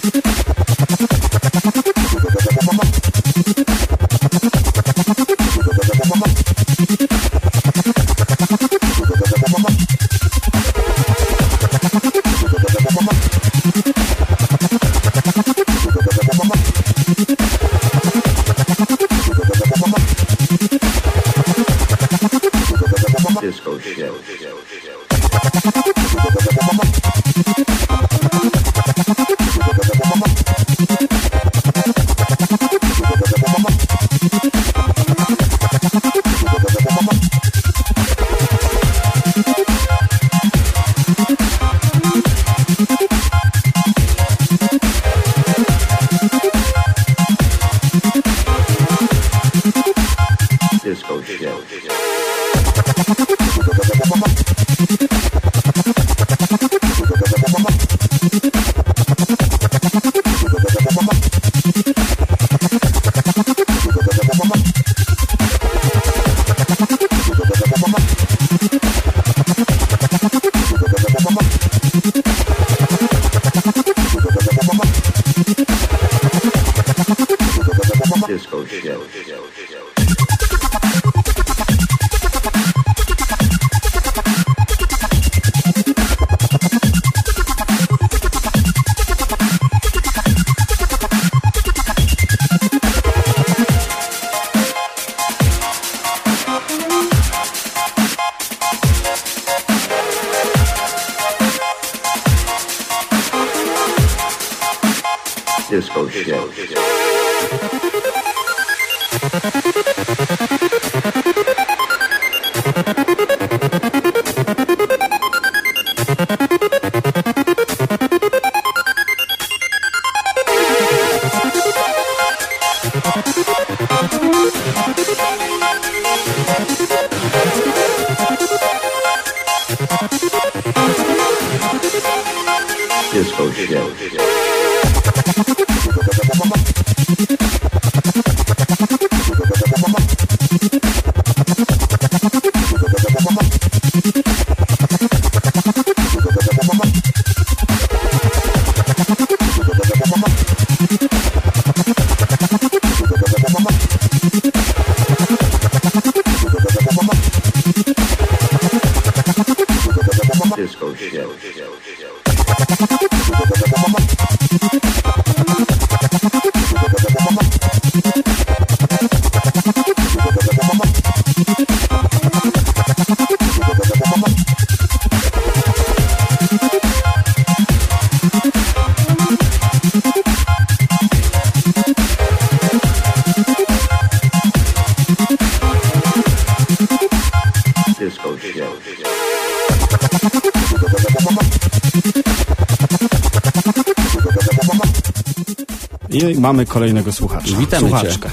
mamy kolejnego słuchacza. Witamy cię. Słuchaczkę.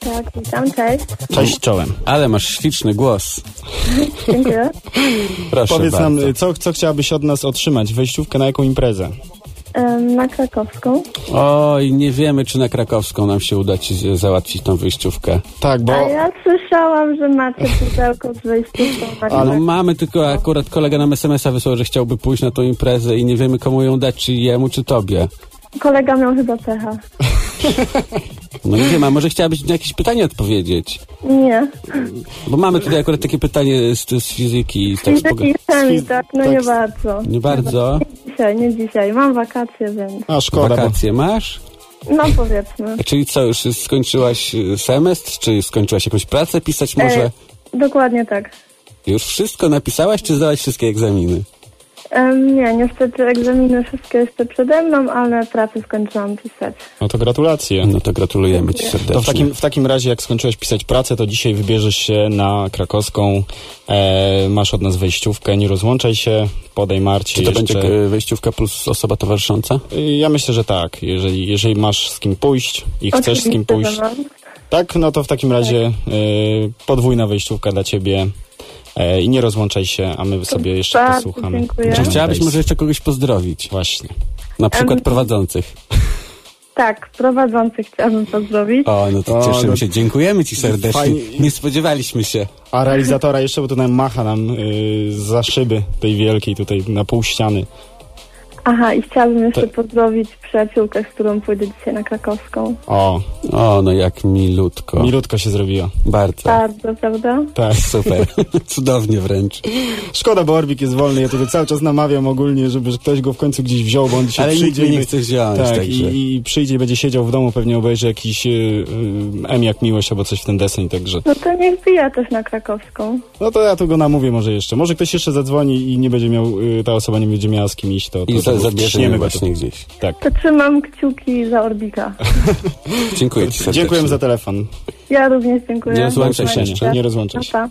Tak, witam, cześć. Cześć czołem. Ale masz śliczny głos. Dziękuję. Proszę Powiedz bardzo. nam, co, co chciałabyś od nas otrzymać? Wejściówkę na jaką imprezę? Na krakowską. Oj, nie wiemy, czy na krakowską nam się uda ci załatwić tą wyjściówkę. Tak, bo... A ja słyszałam, że macie pudełko z No Ale... mamy, tylko akurat kolega nam SMS-a wysłał, że chciałby pójść na tą imprezę i nie wiemy, komu ją dać, czy jemu, czy tobie. Kolega miał chyba pecha. No nie wiem, a może chciałabyś na jakieś pytanie odpowiedzieć? Nie. Bo mamy tutaj akurat takie pytanie z, z fizyki. Tak, z Fizyki poga- i chemii, z tak, no tak, nie bardzo. nie bardzo. Nie dzisiaj, nie dzisiaj. Mam wakacje, więc... A szkoda, bo... Wakacje masz? No powiedzmy. <laughs> A Czyli co, już skończyłaś y, semestr? Czy skończyłaś jakąś pracę pisać może? E, dokładnie tak. Już wszystko napisałaś, czy zdałaś wszystkie egzaminy? Em, nie, niestety egzaminy wszystkie jeszcze przede mną, ale pracę skończyłam pisać. No to gratulacje. No to gratulujemy ci serdecznie. To w takim, w takim razie, jak skończyłeś pisać pracę, to dzisiaj wybierzesz się na krakowską. E, masz od nas wejściówkę, nie rozłączaj się, podaj Marcie Czy to jeszcze. będzie e, wejściówka plus osoba towarzysząca? Y, Ja myślę, że tak. Jeżeli, jeżeli masz z kim pójść i chcesz z kim Oczywiście, pójść, tak, no to w takim razie y, podwójna wejściówka dla ciebie. E, I nie rozłączaj się, a my sobie jeszcze bardzo posłuchamy. dziękuję. Czy chciałabyś może jeszcze kogoś pozdrowić? Właśnie. Na przykład Em, prowadzących. Tak, prowadzący chciałabym pozdrowić. O, no to O, cieszymy no- się. Dziękujemy ci serdecznie. Fajnie. Nie spodziewaliśmy się. A realizatora jeszcze, bo tutaj macha nam y, za szyby tej wielkiej, tutaj na pół ściany. Aha, i chciałabym jeszcze Tak. pozdrowić przyjaciółkę, z którą pójdę dzisiaj na krakowską. O, O, no jak milutko. milutko się zrobiło. Bardzo. Bardzo, prawda? Tak. <laughs> Super. <laughs> Cudownie wręcz. Szkoda, bo Orbik jest wolny. Ja tutaj cały czas namawiam ogólnie, żeby ktoś go w końcu gdzieś wziął, bo on dzisiaj Ale przyjdzie nie chce wziąć, Tak, także. i, i przyjdzie i będzie siedział w domu, pewnie obejrzy jakiś y, y, M jak miłość albo coś w ten deseń, także... No to niech bija też na krakowską. No to ja tu go namówię może jeszcze. Może ktoś jeszcze zadzwoni i nie będzie miał, y, ta osoba nie będzie miała z kim iść, to, to, I za, to zabierzemy właśnie tu. gdzieś. Tak. To trzymam kciuki za Orbika. <laughs> Dziękuję ci serdecznie. Dziękujemy za telefon. Ja również dziękuję. Nie rozłączaj się jeszcze. Nie rozłączaj się.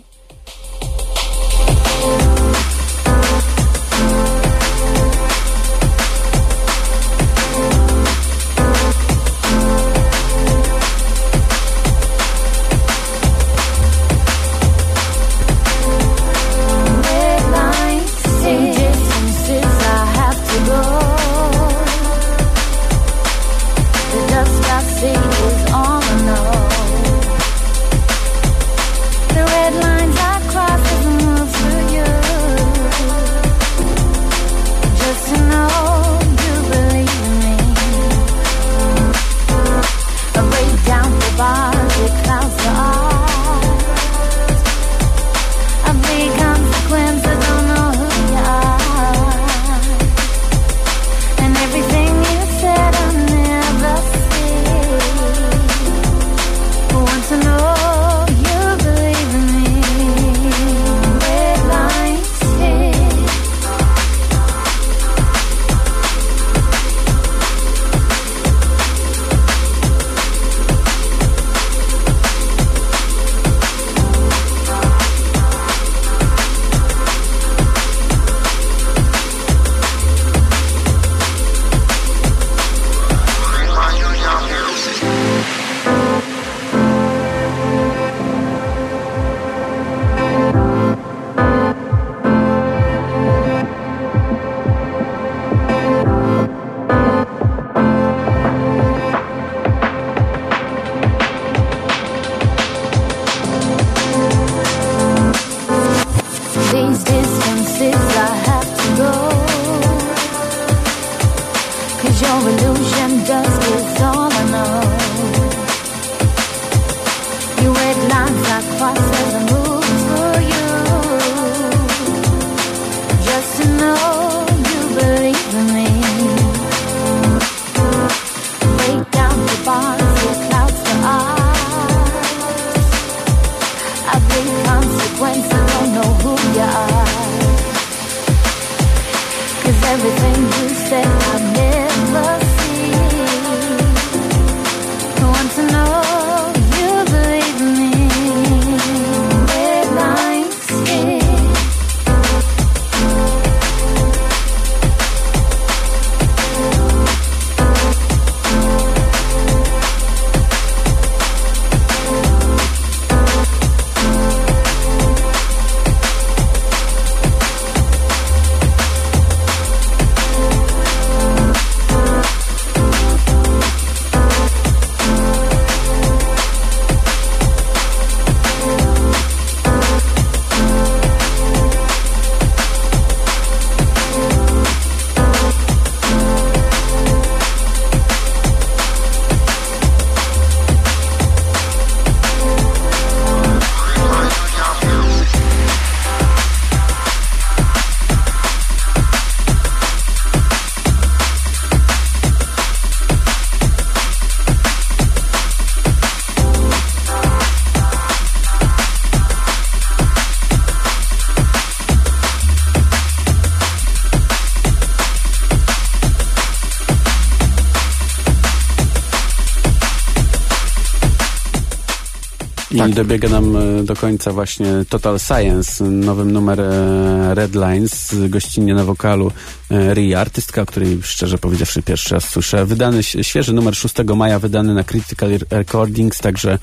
I Tak. dobiega nam e, do końca właśnie Total Science, nowym numer e, Red Lines, gościnnie na wokalu e, Ria, artystka, o której szczerze powiedziawszy pierwszy raz słyszę. Wydany, świeży numer 6 maja, wydany na Critical Recordings, także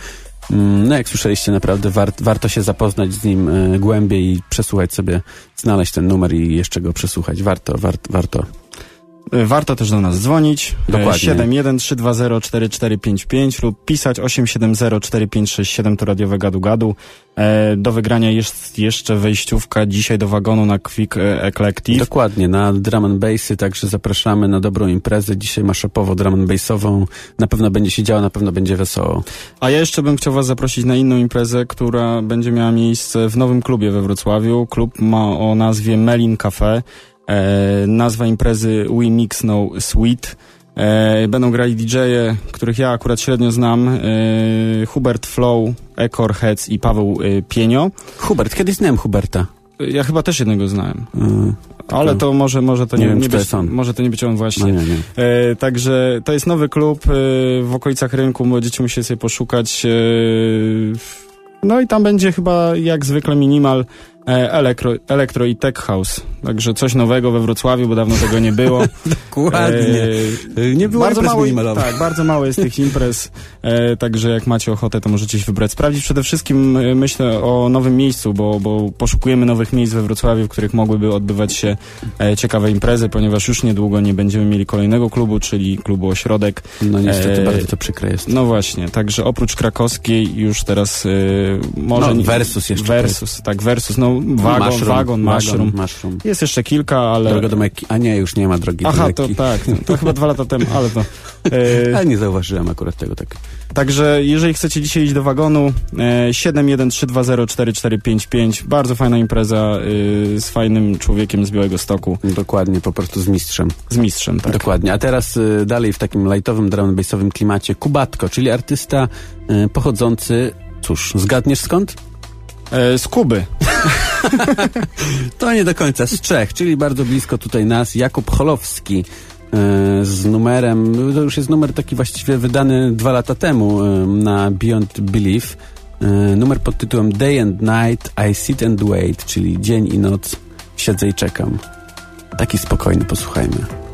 mm, no jak słyszeliście, naprawdę war, warto się zapoznać z nim głębiej i przesłuchać sobie, znaleźć ten numer i jeszcze go przesłuchać. Warto, wart, warto. E, Warto też do nas dzwonić. Dokładnie. 713204455 lub pisać 8704567 to radiowe gadu gadu. E, Do wygrania jest jeszcze wejściówka dzisiaj do wagonu na Quick e, Eclectic. Dokładnie, na drum and bassy, także zapraszamy na dobrą imprezę. Dzisiaj maszopowo drum and bassową. Na pewno będzie się działo, na pewno będzie wesoło. A ja jeszcze bym chciał was zaprosić na inną imprezę, która będzie miała miejsce w nowym klubie we Wrocławiu. Klub ma o nazwie Melin Cafe. E, nazwa imprezy We Mix No Sweet. E, będą grali DJ-e, których ja akurat średnio znam. E, Hubert Flow, Ekor Heads i Paweł Pienio. Hubert, kiedyś znałem Huberta. Ja chyba też jednego znałem. Mm, Ale to może, może to nie, Nie wiem, nie to być, on. może to nie być on no właśnie. nie, nie. E, także to jest nowy klub e, w okolicach rynku, będziecie musieli sobie poszukać. E, no i tam będzie chyba jak zwykle minimal elektro, elektro i tech house. Także coś nowego we Wrocławiu, bo dawno tego nie było. <laughs> Dokładnie. E, Nie było bardzo mało, minimalowych. tak, bardzo mało jest tych imprez, e, także jak macie ochotę, to możecie się wybrać. Sprawdzić przede wszystkim, e, myślę o nowym miejscu, bo, bo poszukujemy nowych miejsc we Wrocławiu, w których mogłyby odbywać się e, ciekawe imprezy, ponieważ już niedługo nie będziemy mieli kolejnego klubu, czyli klubu Ośrodek. No niestety E, bardzo to przykre jest. No właśnie, także oprócz krakowskiej już teraz e, może... No, Versus jeszcze Versus, tak, Versus, no wagon, Mushroom, wagon, mushroom. mushroom. Jest jeszcze kilka, ale... Droga do Mekki. A nie, już nie ma drogi do Aha, Mekki. to tak, to, chyba dwa lata temu, ale to... <laughs> E, Ale nie zauważyłem akurat tego tak. Także jeżeli chcecie dzisiaj iść do wagonu, e, 713204455, bardzo fajna impreza e, z fajnym człowiekiem z Białego Stoku, Dokładnie, po prostu z mistrzem. z mistrzem, tak. Dokładnie. A teraz dalej w takim lightowym, drum bassowym klimacie Kubatko, czyli artysta pochodzący, cóż, zgadniesz skąd? E, z Kuby. <laughs> <laughs> To nie do końca, z Czech, czyli bardzo blisko tutaj nas, Jakub Cholowski y, z numerem, to już jest numer taki właściwie wydany dwa lata temu y, na Beyond Belief. Y, Numer pod tytułem Day and Night, I Sit and Wait, czyli dzień i noc, siedzę i czekam. Taki spokojny, posłuchajmy.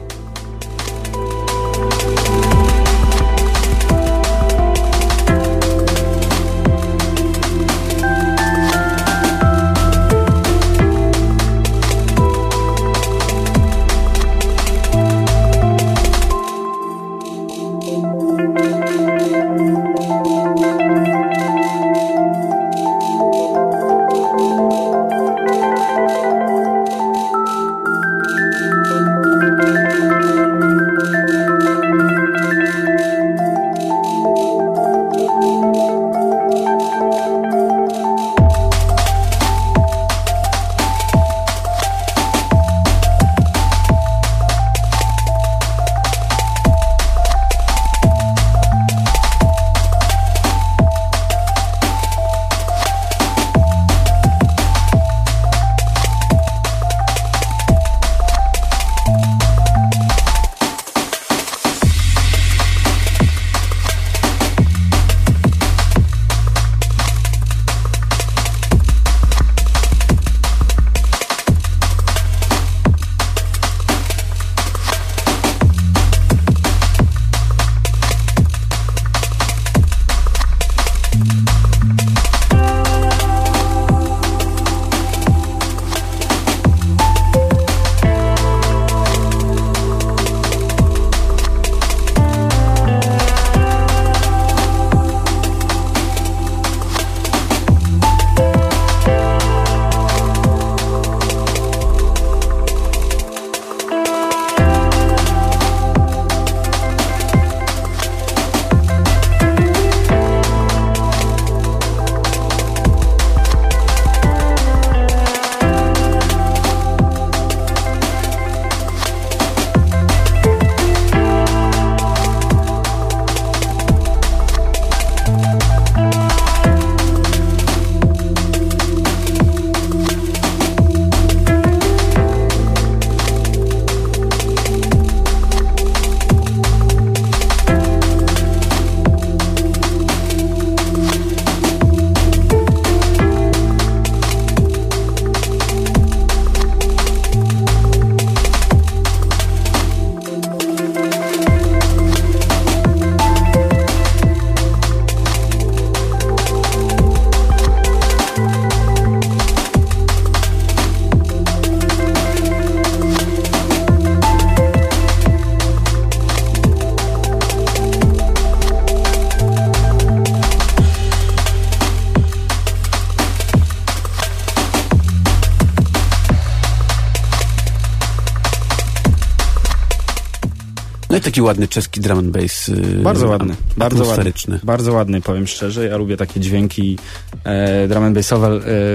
Taki ładny czeski drum and bass. y, Bardzo ładny, bardzo ładny. Bardzo ładny, powiem szczerze. Ja lubię takie dźwięki e, drum and bassowe,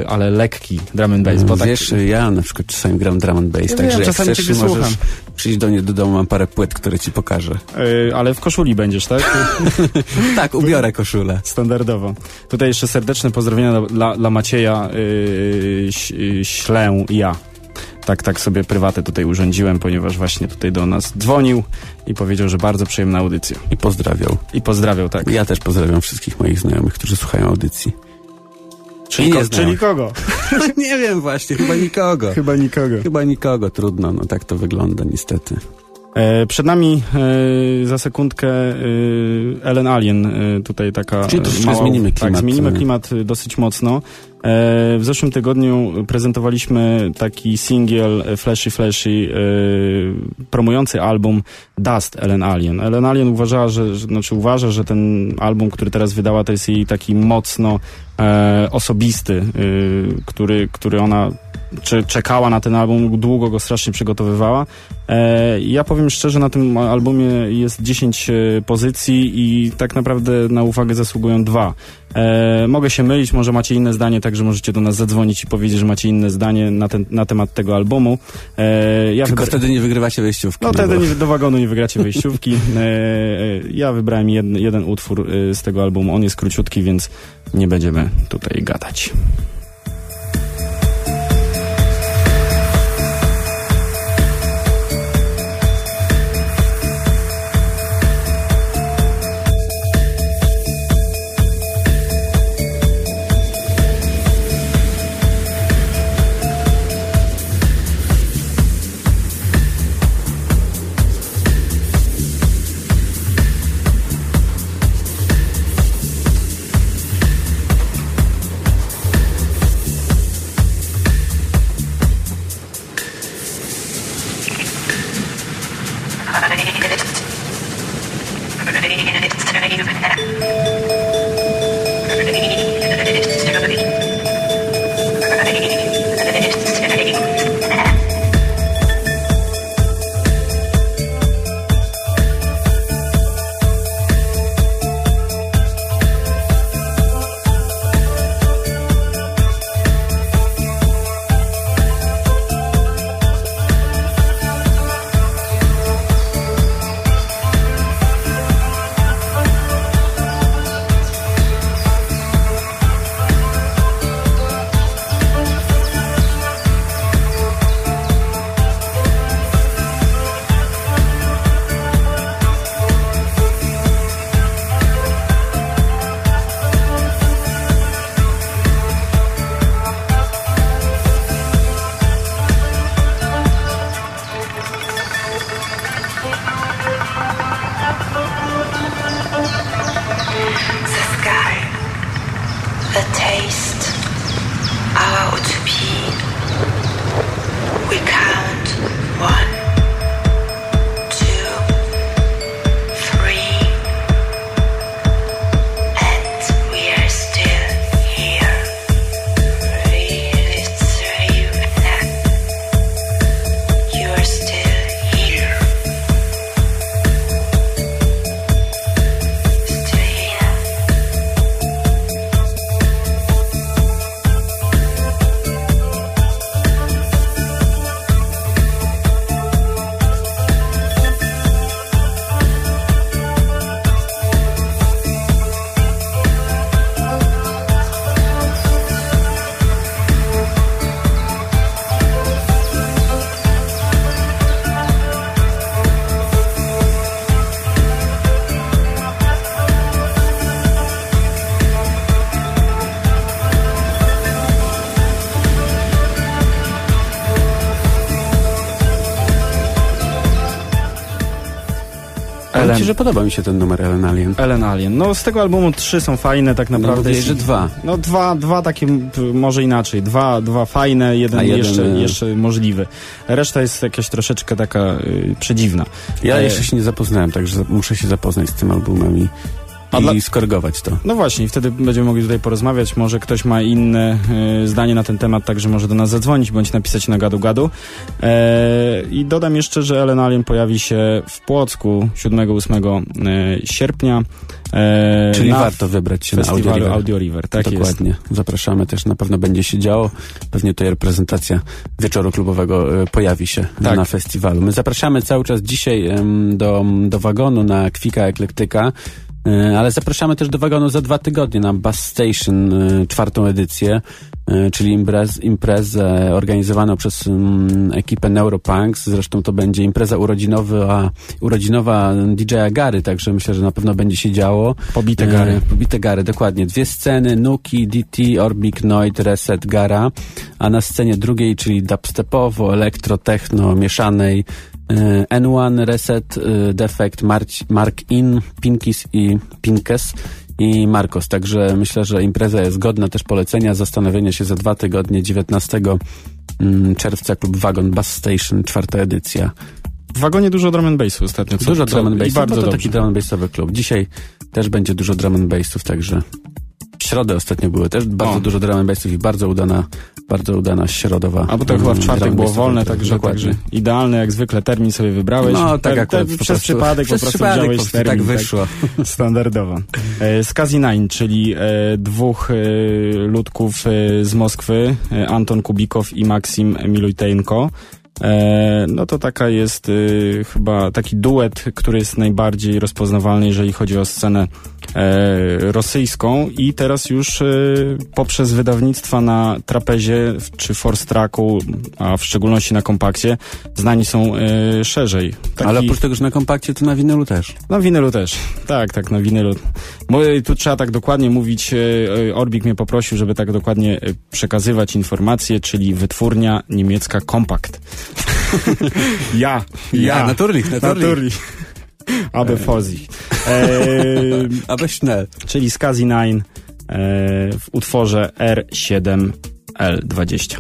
e, ale lekki drum and bass, bo tak... Wiesz, ja na przykład czasami gram drum and bass, Ja także wiem, jak chcesz, możesz słucham. przyjść do mnie do domu, mam parę płyt, które ci pokażę. E, ale w koszuli będziesz, tak? <laughs> Tak, ubiorę koszulę. Standardowo. Tutaj jeszcze serdeczne pozdrowienia dla- dla, Macieja ś- yy, Ślę ja. Tak, tak sobie prywatę tutaj urządziłem, ponieważ właśnie tutaj do nas dzwonił i powiedział, że bardzo przyjemna audycja. I pozdrawiał. I pozdrawiał, tak. Ja też pozdrawiam wszystkich moich znajomych, którzy słuchają audycji. Czyli, nie ko- czyli kogo? <laughs> nie wiem właśnie, chyba nikogo. Chyba nikogo. Chyba nikogo, trudno, no tak to wygląda niestety. E, przed nami e, za sekundkę e, Ellen Alien, e, tutaj taka... Czyli troszeczkę zmienimy Tak, klimat, zmienimy e. klimat dosyć mocno. W zeszłym tygodniu prezentowaliśmy taki singiel Flashy Flashy promujący album Dust Ellen Alien. Ellen Alien uważała, że, że, znaczy uważa, że ten album, który teraz wydała, to jest jej taki mocno osobisty, który, który ona czy czekała na ten album, długo go strasznie przygotowywała. E, ja powiem szczerze, na tym albumie jest 10 e, pozycji i tak naprawdę na uwagę zasługują dwa. E, mogę się mylić, może macie inne zdanie, także możecie do nas zadzwonić i powiedzieć, że macie inne zdanie na, ten, na temat tego albumu. E, ja Tylko wybra- wtedy nie wygrywacie wejściówki. no wtedy nie, do wagonu nie wygracie <laughs> wejściówki. E, e, ja wybrałem jeden, jeden utwór z tego albumu. On jest króciutki, więc nie będziemy tutaj gadać. Ci, że podoba mi się ten numer Ellen Alien. Ellen Alien. No z tego albumu trzy są fajne tak No naprawdę. mówię, że dwa. No dwa, dwa takie, może inaczej, dwa, dwa fajne, jeden, jeden, jeszcze, e, jeszcze możliwy. Reszta jest jakaś troszeczkę taka y, przedziwna. Ja E, jeszcze się nie zapoznałem, także muszę się zapoznać z tym albumem i i dla- skorygować to. No właśnie, i wtedy będziemy mogli tutaj porozmawiać. Może ktoś ma inne e, zdanie na ten temat, także może do nas zadzwonić bądź napisać na gadu gadu. E, I dodam jeszcze, że Ellen Alien pojawi się w Płocku 7-8 e, sierpnia. E, Czyli warto wybrać się na Audio River. Audio River. Tak jest. Dokładnie. Zapraszamy też, na pewno będzie się działo. Pewnie tutaj reprezentacja wieczoru klubowego e, pojawi się Tak. na festiwalu. My zapraszamy cały czas dzisiaj do, do wagonu na Kwika Eklektyka. E, Ale zapraszamy też do wagonu za dwa tygodnie na Bass Station, e, czwartą edycję, e, czyli imprez, imprezę organizowaną przez mm, ekipę Neuropunks. Zresztą to będzie impreza urodzinowa, urodzinowa DJ-a Gary, także myślę, że na pewno będzie się działo. Pobite gary. Pobite gary, dokładnie. Dwie sceny, Nuki, DT, Orbik, Noid, Reset, Gara, a na scenie drugiej, czyli dubstepowo, elektro, techno, mieszanej, N1, Reset, e, Defect, Mark In, Pinkis i Pinkes i Marcos. Także myślę, że impreza jest godna też polecenia, zastanowienia się za dwa tygodnie, 19 mm, czerwca, klub Wagon Bass Station, czwarta edycja. W wagonie dużo drum and bassu ostatnio. Co, Dużo co- drum and i bassów, Bardzo bo to dobrze. taki drum and bassowy klub. Dzisiaj też będzie dużo drum and bassów, także w środę ostatnio były też bardzo O. dużo drum and bassów i bardzo udana, bardzo udana środowa. A bo to chyba w czwartek było wolne, także, Dokładnie. także idealny jak zwykle termin sobie wybrałeś. No, tak Te- akurat te- Przez prostu- przypadek przez po prostu przypadek wziąłeś po prostu termin. tak wyszło. <laughs> Standardowa. E, Z Kazi9, czyli e, dwóch e, ludków e, z Moskwy, e, Anton Kubikow i Maksim Milujtenko. E, no to taka jest e, chyba taki duet, który jest najbardziej rozpoznawalny, jeżeli chodzi o scenę rosyjską i teraz już e, poprzez wydawnictwa na trapezie czy force tracku, a w szczególności na kompakcie, znani są e, szerzej. Taki... Ale oprócz tego, że na kompakcie, to na winylu też. Na winylu też. Tak, tak, na winylu. Bo e, tu trzeba tak dokładnie mówić. e, e, Orbik mnie poprosił, żeby tak dokładnie e, przekazywać informacje, czyli wytwórnia niemiecka Kompakt. <laughs> ja, Ja, naturlich, naturlich. naturlich. Aber Vorsicht. Aber schnell. czyli Skazi 9 e, w utworze R7L20.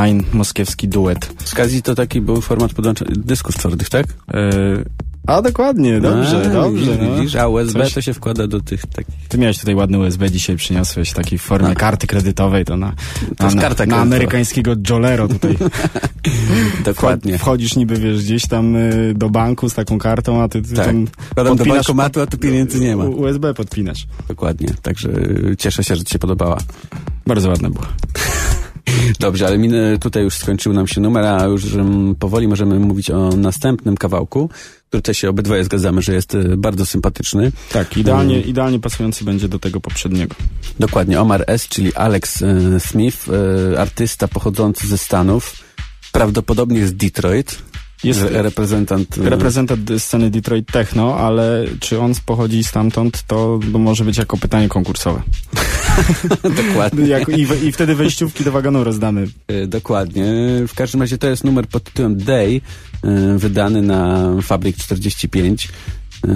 Skazi Nine, moskiewski duet. Skazi to taki był format podłączony dysków twardych, tak? E, a dokładnie, dobrze, A, dobrze. Widzisz, no. a USB Coś- to się wkłada do tych takich... Ty miałeś tutaj ładny USB dzisiaj przyniosłeś, taki w formie A. karty kredytowej, to na, To na, na, karta na amerykańskiego Jolero tutaj. <laughs> Dokładnie. Wchodzisz niby, wiesz, gdzieś tam y, do banku z taką kartą, a ty, ty Tak. tam Wkładam do bankomatu, a tu pieniędzy nie ma. USB podpinasz. Dokładnie, także cieszę się, że ci się podobała. Bardzo ładne było. Dobrze, ale tutaj już skończył nam się numer, a już um, powoli możemy mówić o następnym kawałku, który też się obydwoje zgadzamy, że jest y, bardzo sympatyczny. Tak, idealnie, Mm. idealnie pasujący będzie do tego poprzedniego. Dokładnie, Omar S., czyli Alex y, Smith, y, artysta pochodzący ze Stanów, prawdopodobnie z Detroit. Jest Re- reprezentant. reprezentant sceny Detroit Techno, ale czy on pochodzi stamtąd, to może być jako pytanie konkursowe. <laughs> Dokładnie. jako, i, I wtedy wejściówki do wagonu rozdamy. Y, Dokładnie. W każdym razie to jest numer pod tytułem Day, y, wydany na Fabrik 45. Y,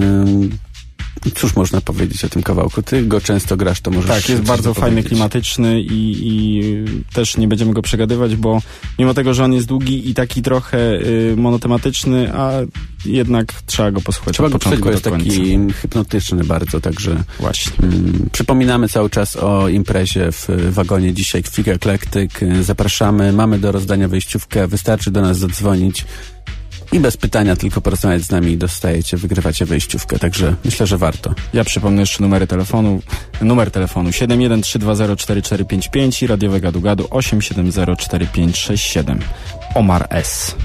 Cóż można powiedzieć o tym kawałku? Ty go często grasz, to możesz Tak, jest bardzo fajny, klimatyczny i, i też nie będziemy go przegadywać, bo mimo tego, że on jest długi i taki trochę y, monotematyczny, a jednak trzeba go posłuchać Trzeba go początku bo jest taki hypnotyczny bardzo, także Właśnie. mm, przypominamy cały czas o imprezie w wagonie dzisiaj Kwik Eklektyk. Zapraszamy, mamy do rozdania wejściówkę, wystarczy do nas zadzwonić i bez pytania tylko porozmawiać z nami i dostajecie, wygrywacie wejściówkę, także myślę, że warto. Ja przypomnę jeszcze numery telefonu. Numer telefonu 713204555 i radiowe gadu gadu 8704567. Omar S.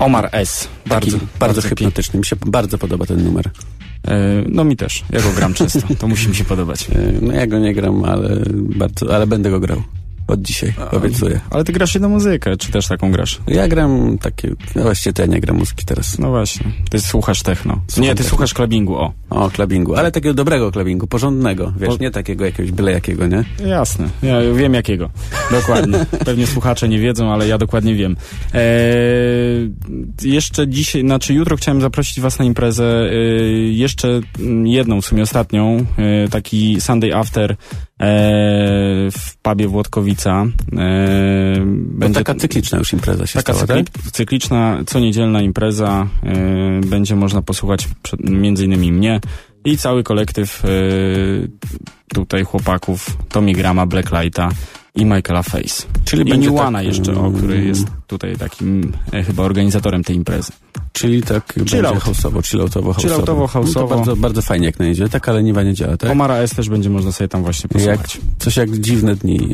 Omar S. Bardzo, Bardzo, bardzo, hipnotyczny. Mi się bardzo podoba ten numer. E, no mi też. Ja go gram często. To musi mi się podobać. E, No ja go nie gram, ale bardzo, ale będę go grał. Od dzisiaj, obiecuję. Ale ty grasz jedną muzykę, czy też taką grasz? Ja gram takie, no właściwie to ja nie gram muzyki teraz. No właśnie. Ty słuchasz techno. Słucham nie, ty techno. słuchasz klubingu, o. O, klubingu, ale takiego dobrego klubingu, porządnego, wiesz, Po- nie takiego jakiegoś byle jakiego, nie? Jasne, ja wiem jakiego. Dokładnie. <laughs> Pewnie słuchacze nie wiedzą, ale ja dokładnie wiem. Eee, jeszcze dzisiaj, znaczy jutro chciałem zaprosić was na imprezę, eee, jeszcze mm, jedną, w sumie ostatnią, eee, taki Sunday After w pubie Włodkowica. Eee, Bo taka cykliczna już impreza się Taka stała, cykli, tak? cykliczna, co niedzielna impreza. Yy, będzie można posłuchać przed, między innymi mnie i cały kolektyw tutaj chłopaków Tommy Grama, Blacklighta i Michaela Face. Czyli I będzie tak, jeszcze, o, który jest tutaj takim e, chyba organizatorem tej imprezy. Czyli tak będzie out. house'owo, chilloutowo, house'owo. Chilloutowo, No to bardzo, bardzo fajnie jak na niedzielę, taka leniwa niedziela, tak? Omara S też będzie można sobie tam właśnie Jak, posłuchać. coś jak dziwne dni.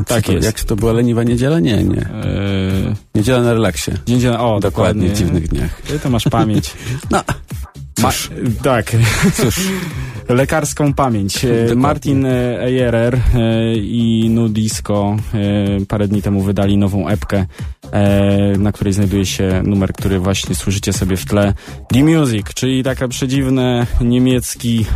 e, Tak to, jest. Jak to była leniwa niedziela? Nie, nie. Yy, Niedziela na relaksie. dzień, o, Dokładnie, dokładnie. w dziwnych dniach. Ty to masz pamięć. <laughs> No, Ma, tak. cóż. <laughs> Lekarską pamięć. E, Dokładnie. Martin Ejerer e, i Nudisko e, parę dni temu wydali nową epkę, na której znajduje się numer, który właśnie słyszycie sobie w tle. The Music, czyli taka przedziwne niemiecki,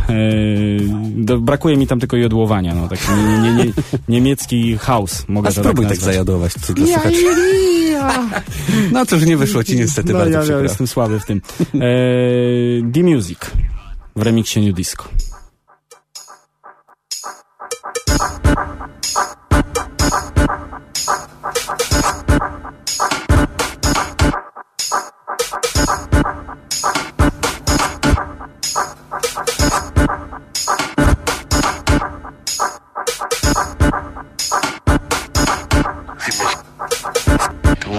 brakuje mi tam tylko jodłowania, no, taki nie, nie, nie, niemiecki house, mogę A to spróbuj tak nazwać. zajadować, co dla słuchaczy. No cóż, nie wyszło ci niestety No, bardzo ja, ja jestem słaby w tym. E, The Music w remiksie New Disco.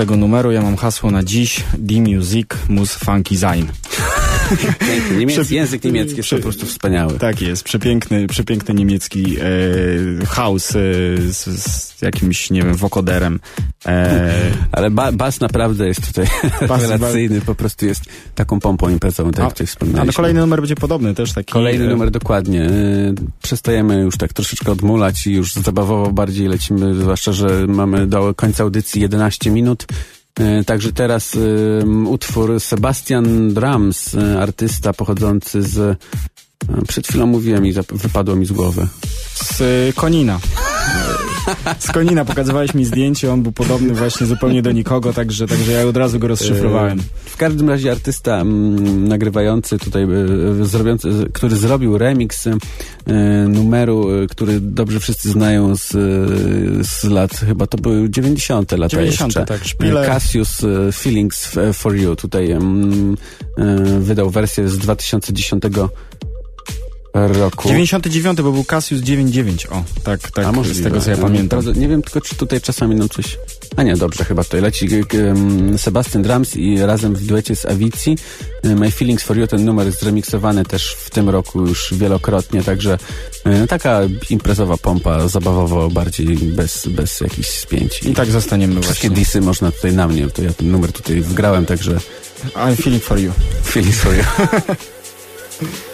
tego numeru, ja mam hasło na dziś D-Music Mus Funky Zain. Piękny. Niemiec, Prze- język niemiecki jest prze- po prostu wspaniały. Tak jest, przepiękny, przepiękny niemiecki e, house e, z, z jakimś, nie wiem, wokoderem. E, Ale ba, bas naprawdę jest tutaj Bas- <laughs> rewelacyjny, po prostu jest taką pompą imprezową, tak jak tutaj wspomnieliśmy. ale kolejny numer będzie podobny, też taki... Kolejny e, numer dokładnie. Yy, Przestajemy już tak troszeczkę odmulać i już zabawowo bardziej lecimy, zwłaszcza, że mamy do końca audycji 11 minut. Yy, Także teraz utwór Sebastian Drums, yy, artysta pochodzący z... yy, Przed chwilą mówiłem i wypadło mi z głowy. Z Konina. Z Konina pokazywałeś mi zdjęcie, on był podobny właśnie zupełnie do nikogo, także, także ja od razu go rozszyfrowałem. E, W każdym razie artysta mm, nagrywający tutaj, e, zrobiący, e, który zrobił remix e, numeru, który dobrze wszyscy znają z, z lat, chyba to były 90. lata 90., jeszcze. tak, szpile. Cassius e, Feelings for You tutaj mm, e, wydał wersję z 2010 roku. 99, bo był Cassius 99, o, tak, tak, A możliwe. z tego co ja pamiętam. Nie wiem tylko, czy tutaj czasami nam coś... A nie, dobrze, chyba tutaj leci Sebastian Drums i razem w duecie z Avici. E, My Feelings for You, ten numer jest zremiksowany też w tym roku już wielokrotnie, także e, taka imprezowa pompa, zabawowo bardziej bez, bez jakichś spięć. I tak zostaniemy Wszystkie właśnie. disy można tutaj na mnie, to ja ten numer tutaj wgrałem, także I'm feeling for you. Feelings for You. <laughs>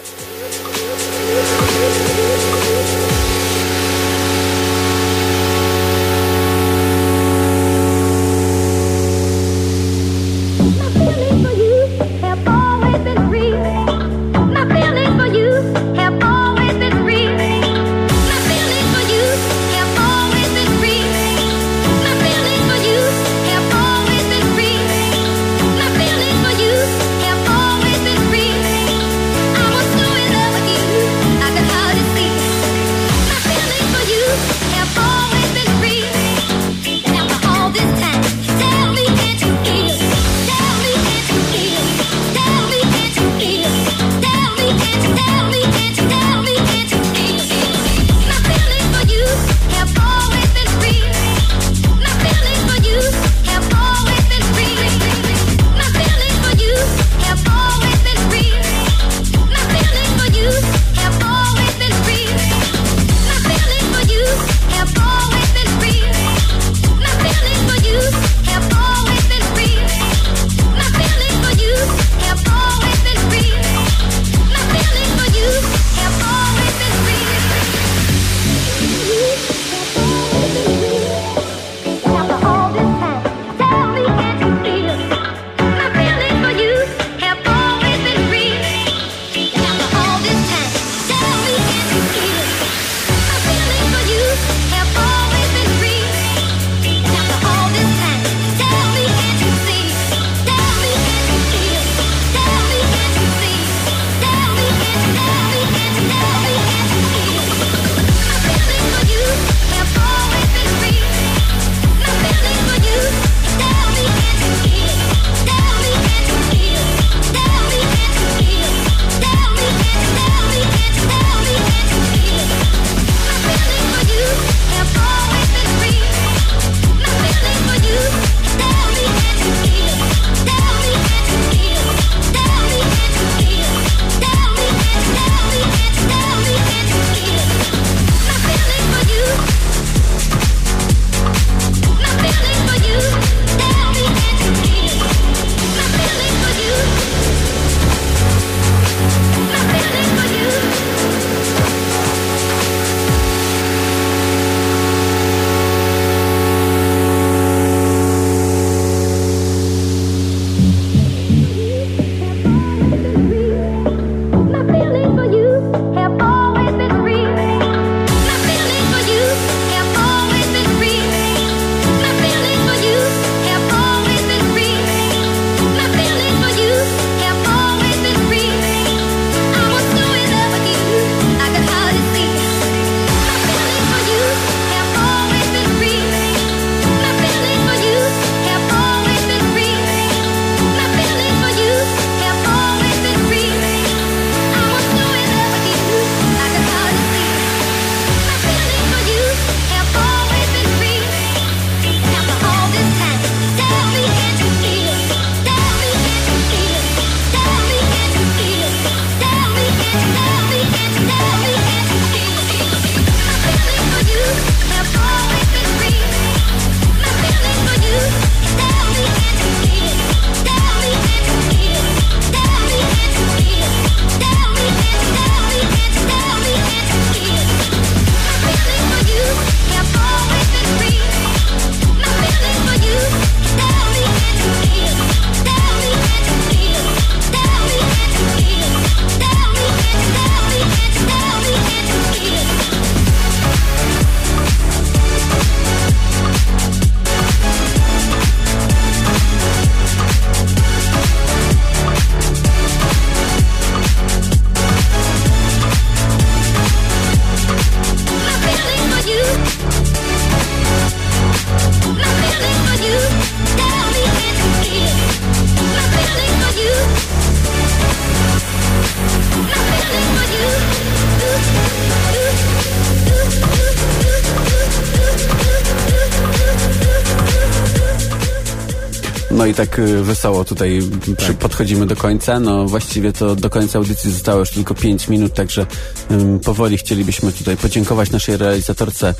tak y, wesoło tutaj przy, podchodzimy do końca. No właściwie to do końca audycji zostało już tylko 5 minut, także ym, powoli chcielibyśmy tutaj podziękować naszej realizatorce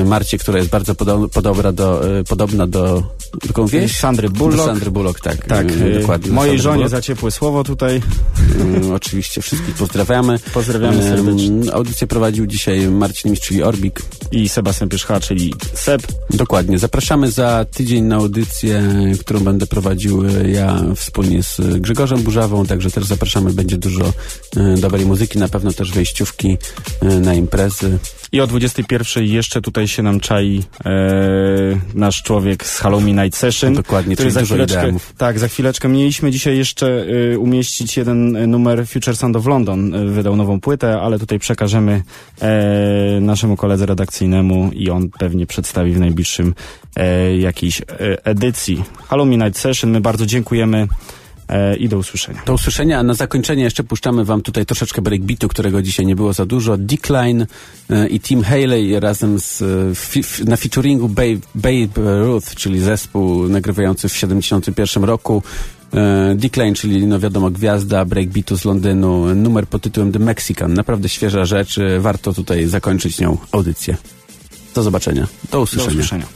y, Marcie, która jest bardzo podo podobna do, y, podobna do, do kogo wieś? Sandry Do Bullock. Sandry Bullock, tak. Tak, dokładnie. do mojej żonie Bullock. za ciepłe słowo tutaj. Oczywiście wszystkich pozdrawiamy. Pozdrawiamy serdecznie. Audycję prowadził dzisiaj Marcin Mistrz, czyli Orbik. I Sebastian Pierzcha, czyli Seb. Dokładnie. Zapraszamy za tydzień na audycję, którą będę prowadził e, ja wspólnie z e, Grzegorzem Burzawą, także też zapraszamy. Będzie dużo e, dobrej muzyki, na pewno też wejściówki na imprezy. I o 21 jeszcze tutaj się nam czai e, nasz człowiek z Halloween Night Session. Dokładnie, który za chwileczkę. Tak, za chwileczkę. Mieliśmy dzisiaj jeszcze umieścić jeden numer Future Sound of London. Wydał nową płytę, ale tutaj przekażemy e, naszemu koledze redakcyjnemu i on pewnie przedstawi w najbliższym e, jakiejś e, edycji. Halloween Night Session. My bardzo dziękujemy e, i do usłyszenia. Do usłyszenia, na zakończenie jeszcze puszczamy wam tutaj troszeczkę breakbeatu, którego dzisiaj nie było za dużo. Decline e, i Tim Haley razem z, e, na featuringu Babe, Babe Ruth, czyli zespół nagrywający w 71 roku. E, Decline, czyli no wiadomo gwiazda breakbeatu z Londynu, numer pod tytułem The Mexican. Naprawdę świeża rzecz, e, warto tutaj zakończyć nią audycję. Do zobaczenia. Do Do usłyszenia. usłyszenia.